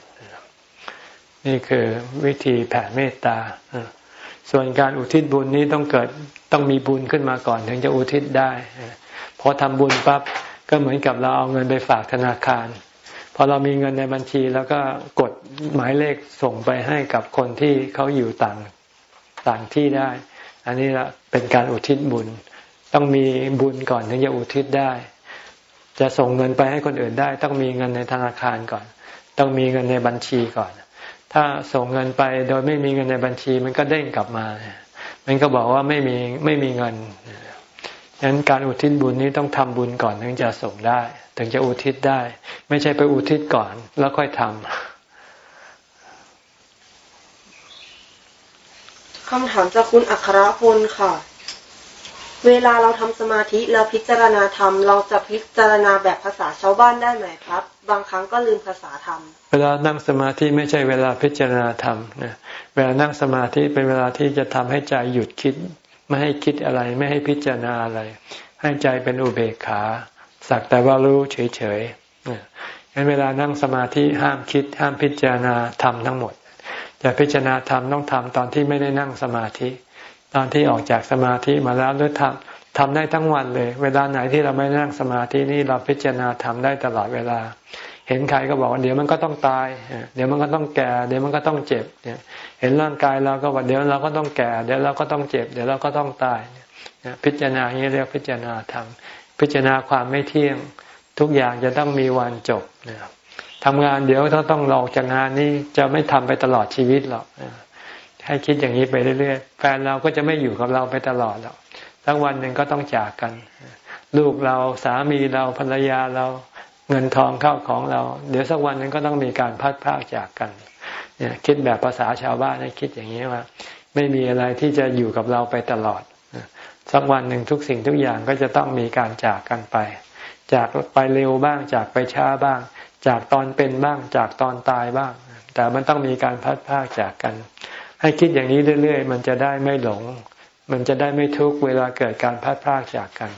นี่คือวิธีแผ่เมตตา ส่วนการอุทิศบุญนี้ต้องเกิดต้องมีบุญขึ้นมาก่อนถึงจะอุทิศได้พอทำบุญปั๊บก็เหมือนกับเราเอาเงินไปฝากธนาคาร พอเรามีเงินในบัญชีแล้วก็กดหมายเลขส่งไปให้กับคนที่เขาอยู่ต่างต่างที่ได้ อันนี้ละเป็นการอุทิศบุญ ต้องมีบุญก่อนถึงจะอุทิศได้ จะส่งเงินไปให้คนอื่นได้ ต้องมีเงินในธนาคารก่อน ต้องมีเงินในบัญชีก่อน ถ้าส่งเงินไปโดยไม่มีเงินในบัญชีมันก็เด้งกลับมา มันก็บอกว่าไม่มีไม่มีเงินฉะนั้นการอุทิศบุญนี้ต้องทำบุญก่อนถึงจะส่งได้ ถึงจะอุทิศได้ ไม่ใช่ไปอุทิศก่อนแล้วค่อยทำคำถามจากคุณอัครพลค่ะ เวลาเราทำสมาธิแล้วพิจารณาธรรมเราจะพิจารณาแบบภาษาชาวบ้านได้ไหมครับ บางครั้งก็ลืมภาษาธรรม เวลานั่งสมาธิไม่ใช่เวลาพิจารณาธรรมนะเวลานั่งสมาธิเป็นเวลาที่จะทำให้ใจหยุดคิด ไม่ให้คิดอะไร ไม่ให้พิจารณาอะไร ให้ใจเป็นอุเบกขา สักแต่ว่ารู้เฉยๆงั้นเวลานั่งสมาธิห้ามคิด ห้ามพิจารณาธรรมทั้งหมด จะพิจารณาธรรมต้องทำตอนที่ไม่ได้นั่งสมาธิ ตอนที่ออกจากสมาธิมาแล้วหรือทำทำได้ทั้งวันเลย เวลาไหนที่เราไม่นั่งสมาธินี่เราพิจารณาทำได้ตลอดเวลา เห็นใครก็บอกว่าเดี๋ยวมันก็ต้องตาย เดี๋ยวมันก็ต้องแก่ เดี๋ยวมันก็ต้องเจ็บเนี่ยเห็นร่างกายเราก็ว่าเดี๋ยวเราก็ต้องแก่ เดี๋ยวเราก็ต้องเจ็บ เดี๋ยวเราก็ต้องตายพิจารณาอย่างนี้เรียกพิจารณาธรรม พิจารณาความไม่เที่ยง ทุกอย่างจะต้องมีวันจบนะครับทำงานเดี๋ยวถ้าต้องหลอกจากงานนี้จะไม่ทำไปตลอดชีวิตหรอกให้คิดอย่างนี้ไปเรื่อยๆ แฟนเราก็จะไม่อยู่กับเราไปตลอดหรอกทั้งวันหนึ่งก็ต้องจากกัน ลูกเราสามีเราภรรยาเราเงินทองเข้าของเรา เดี๋ยวสักวันหนึ่งก็ต้องมีการพัดพากจากกันเนี่ยคิดแบบภาษาชาวบ้านให้คิดอย่างนี้ว่า ไม่มีอะไรที่จะอยู่กับเราไปตลอด สักวันหนึ่งทุกสิ่งทุกอย่างก็จะต้องมีการจากกันไป จากไปเร็วบ้าง จากไปช้าบ้าง จากตอนเป็นบ้าง จากตอนตายบ้าง แต่มันต้องมีการพัดพากจากกัน ให้คิดอย่างนี้เรื่อย ๆ มันจะได้ไม่หลง มันจะได้ไม่ทุกเวลาเกิดการพัดพากจากกัน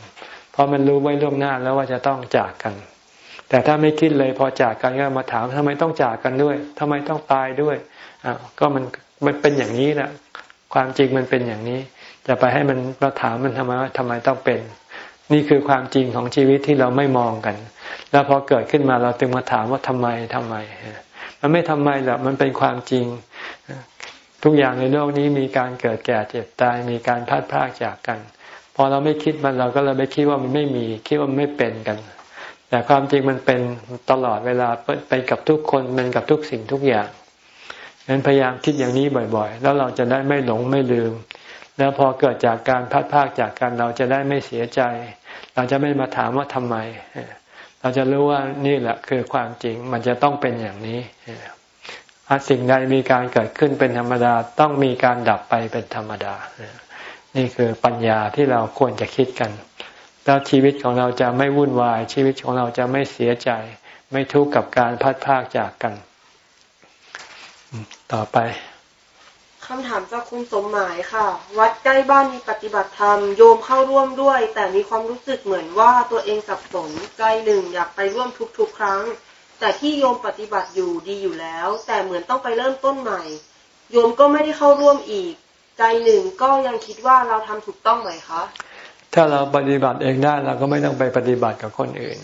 เพราะมันรู้ไว้ล่วงหน้าแล้วว่าจะต้องจากกัน แต่ถ้าไม่คิดเลยพอจากกันก็มาถามทำไมต้องจากกันด้วยทำไมต้องตายด้วยอ่าก็มันมันเป็นอย่างนี้แหละความจริงมันเป็นอย่างนี้ จะไปให้มันมาถามมันทำไมทำไมต้องเป็น นี่คือความจริงของชีวิตที่เราไม่มองกัน แล้วพอเกิดขึ้นมาเราจึงมาถามว่าทำไมทำไม มันไม่ทำไมหรอกมันเป็นความจริง ทุกอย่างในโลกนี้มีการเกิดแก่เจ็บตายมีการพัดพากจากกัน พอเราไม่คิดมันเราก็เลยไปคิดว่ามันไม่มีคิดว่ามันไม่เป็นกันแต่ความจริงมันเป็นตลอดเวลาเป็นกับทุกคนเป็นกับทุกสิ่งทุกอย่างฉะนั้นพยายามคิดอย่างนี้บ่อย ๆ แล้วเราจะได้ไม่หลงไม่ลืม แล้วพอเกิดจากการพัดพากจากกันเราจะได้ไม่เสียใจ เราจะไม่มาถามว่าทำไม เราจะรู้ว่านี่แหละคือความจริงมันจะต้องเป็นอย่างนี้สิ่งใดมีการเกิดขึ้นเป็นธรรมดาต้องมีการดับไปเป็นธรรมดา นี่คือปัญญาที่เราควรจะคิดกัน แล้วชีวิตของเราจะไม่วุ่นวาย ชีวิตของเราจะไม่เสียใจ ไม่ทุกข์กับการพัดพากจากกัน ต่อไป คำถามจากคุณสมหมายค่ะ วัดใกล้บ้านมีปฏิบัติธรรมโยมเข้าร่วมด้วย แต่มีความรู้สึกเหมือนว่าตัวเองสับสนใจหนึ่งอยากไปร่วมทุกๆ ครั้ง แต่ที่โยมปฏิบัติอยู่ดีอยู่แล้ว แต่เหมือนต้องไปเริ่มต้นใหม่ โยมก็ไม่ได้เข้าร่วมอีก ใจหนึ่งก็ยังคิดว่าเราทำถูกต้องไหมคะถ้าเราปฏิบัติเองได้เราก็ไม่ต้องไปปฏิบัติกับคนอื่น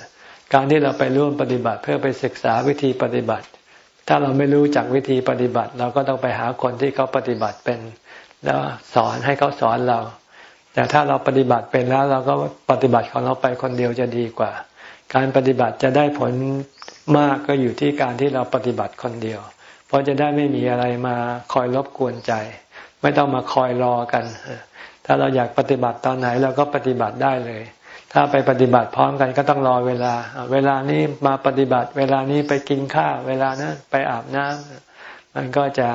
การที่เราไปร่วมปฏิบัติเพื่อไปศึกษาวิธีปฏิบัติ ถ้าเราไม่รู้จักวิธีปฏิบัติ เราก็ต้องไปหาคนที่เขาปฏิบัติเป็น แล้วสอนให้เขาสอนเรา แต่ถ้าเราปฏิบัติเป็นแล้ว เราก็ปฏิบัติของเราไปคนเดียวจะดีกว่า การปฏิบัติจะได้ผลมากก็อยู่ที่การที่เราปฏิบัติคนเดียว เพราะจะได้ไม่มีอะไรมาคอยรบกวนใจ ไม่ต้องมาคอยรอกัน ถ้าเราอยากปฏิบัติตอนไหนเราก็ปฏิบัติได้เลย ถ้าไปปฏิบัติพร้อมกันก็ต้องรอเวลา เวลานี้มาปฏิบัติ เวลานี้ไปกินข้าว เวลานั้นไปอาบน้ำมันก็จะ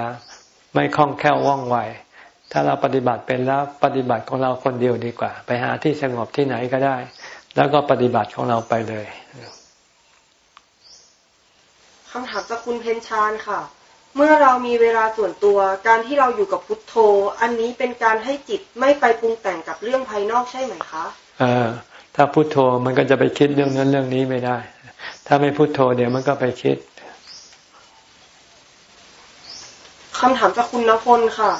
ไม่คล่องแคล่วว่องไว ถ้าเราปฏิบัติเป็นแล้วปฏิบัติของเราคนเดียวดีกว่า ไปหาที่สงบที่ไหนก็ได้ แล้วก็ปฏิบัติของเราไปเลยคำถามจากคุณเพนชานค่ะ เมื่อเรามีเวลาส่วนตัว การที่เราอยู่กับพุทโธ อันนี้เป็นการให้จิตไม่ไปปรุงแต่งกับเรื่องภายนอกใช่ไหมคะอ ถ้าพุทโธมันก็จะไปคิดเรื่องนั้นเรื่องนี้ไม่ได้ ถ้าไม่พุทโธเดี๋ยวมันก็ไปคิดคำถามจากคุณณพลค่ะ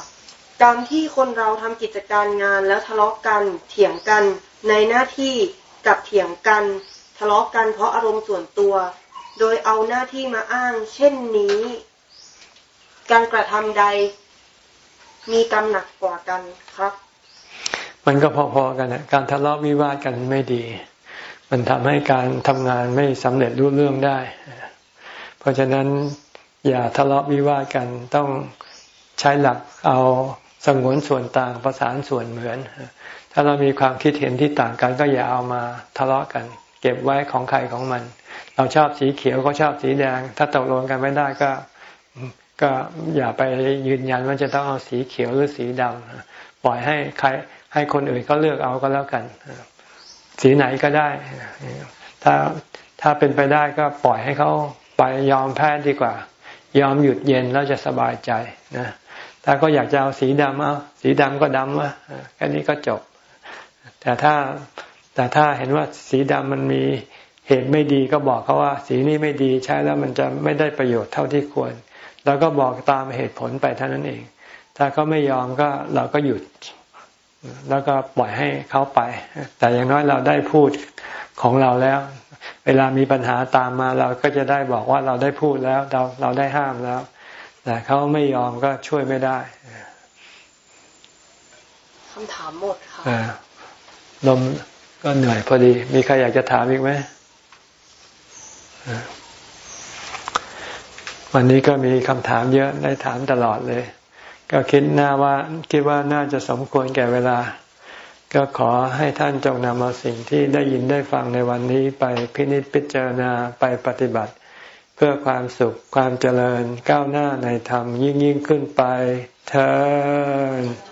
การที่คนเราทำกิจการงานแล้วทะเลาะกันเถียงกันในหน้าที่กับเถียงกันทะเลาะกันเพราะอารมณ์ส่วนตัว โดยเอาหน้าที่มาอ้าง เช่นนี้ การกระทำใดมีกรรมหนักกว่ากันครับ มันก็พอๆกันนะการทะเลาะวิวาทกันไม่ดี มันทำให้การทำงานไม่สำเร็จรุ่เรื่องได้ เพราะฉะนั้นอย่าทะเลาะวิวาทกันต้องใช้หลักเอาสงวนส่วนต่างประสานส่วนเหมือน ถ้าเรามีความคิดเห็นที่ต่างกันก็อย่าเอามาทะเลาะกัน เก็บไว้ของใครของมัน เราชอบสีเขียวก็ชอบสีแดง ถ้าตกลงกันไม่ได้ก็ก็อย่าไปยืนยันว่าจะต้องเอาสีเขียวหรือสีดำปล่อยให้ใคร ให้คนอื่นเขาเลือกเอาก็แล้วกัน สีไหนก็ได้ ถ้าถ้าเป็นไปได้ก็ปล่อยให้เขาไปยอมแพ้ดีกว่า ยอมหยุดเย็นแล้วจะสบายใจนะถ้าก็อยากจะเอาสีดำเอาสีดำก็ดำวะแค่นี้ก็จบ แต่ถ้าแต่ถ้าเห็นว่าสีดำมันมีเหตุไม่ดีก็บอกเขาว่า สีนี้ไม่ดีใช้แล้วมันจะไม่ได้ประโยชน์เท่าที่ควรเราก็บอกตามเหตุผลไปเท่านั้นเอง ถ้าเขาไม่ยอมก็เราก็หยุด แล้วก็ปล่อยให้เขาไป แต่อย่างน้อยเราได้พูดของเราแล้ว เวลามีปัญหาตามมาเราก็จะได้บอกว่าเราได้พูดแล้วเราเราได้ห้ามแล้ว แต่เขาไม่ยอมก็ช่วยไม่ได้คำถามหมดค่ะลมก็เหนื่อยพอดี มีใครอยากจะถามอีกไหมวันนี้ก็มีคำถามเยอะได้ถามตลอดเลย ก็คิดหน้าว่าคิดว่าน่าจะสมควรแก่เวลา ก็ขอให้ท่านจงนำเอาสิ่งที่ได้ยินได้ฟังในวันนี้ไปพินิจพิจารณาไปปฏิบัติ เพื่อความสุขความเจริญก้าวหน้าในธรรมยิ่งยิ่งขึ้นไปเธอ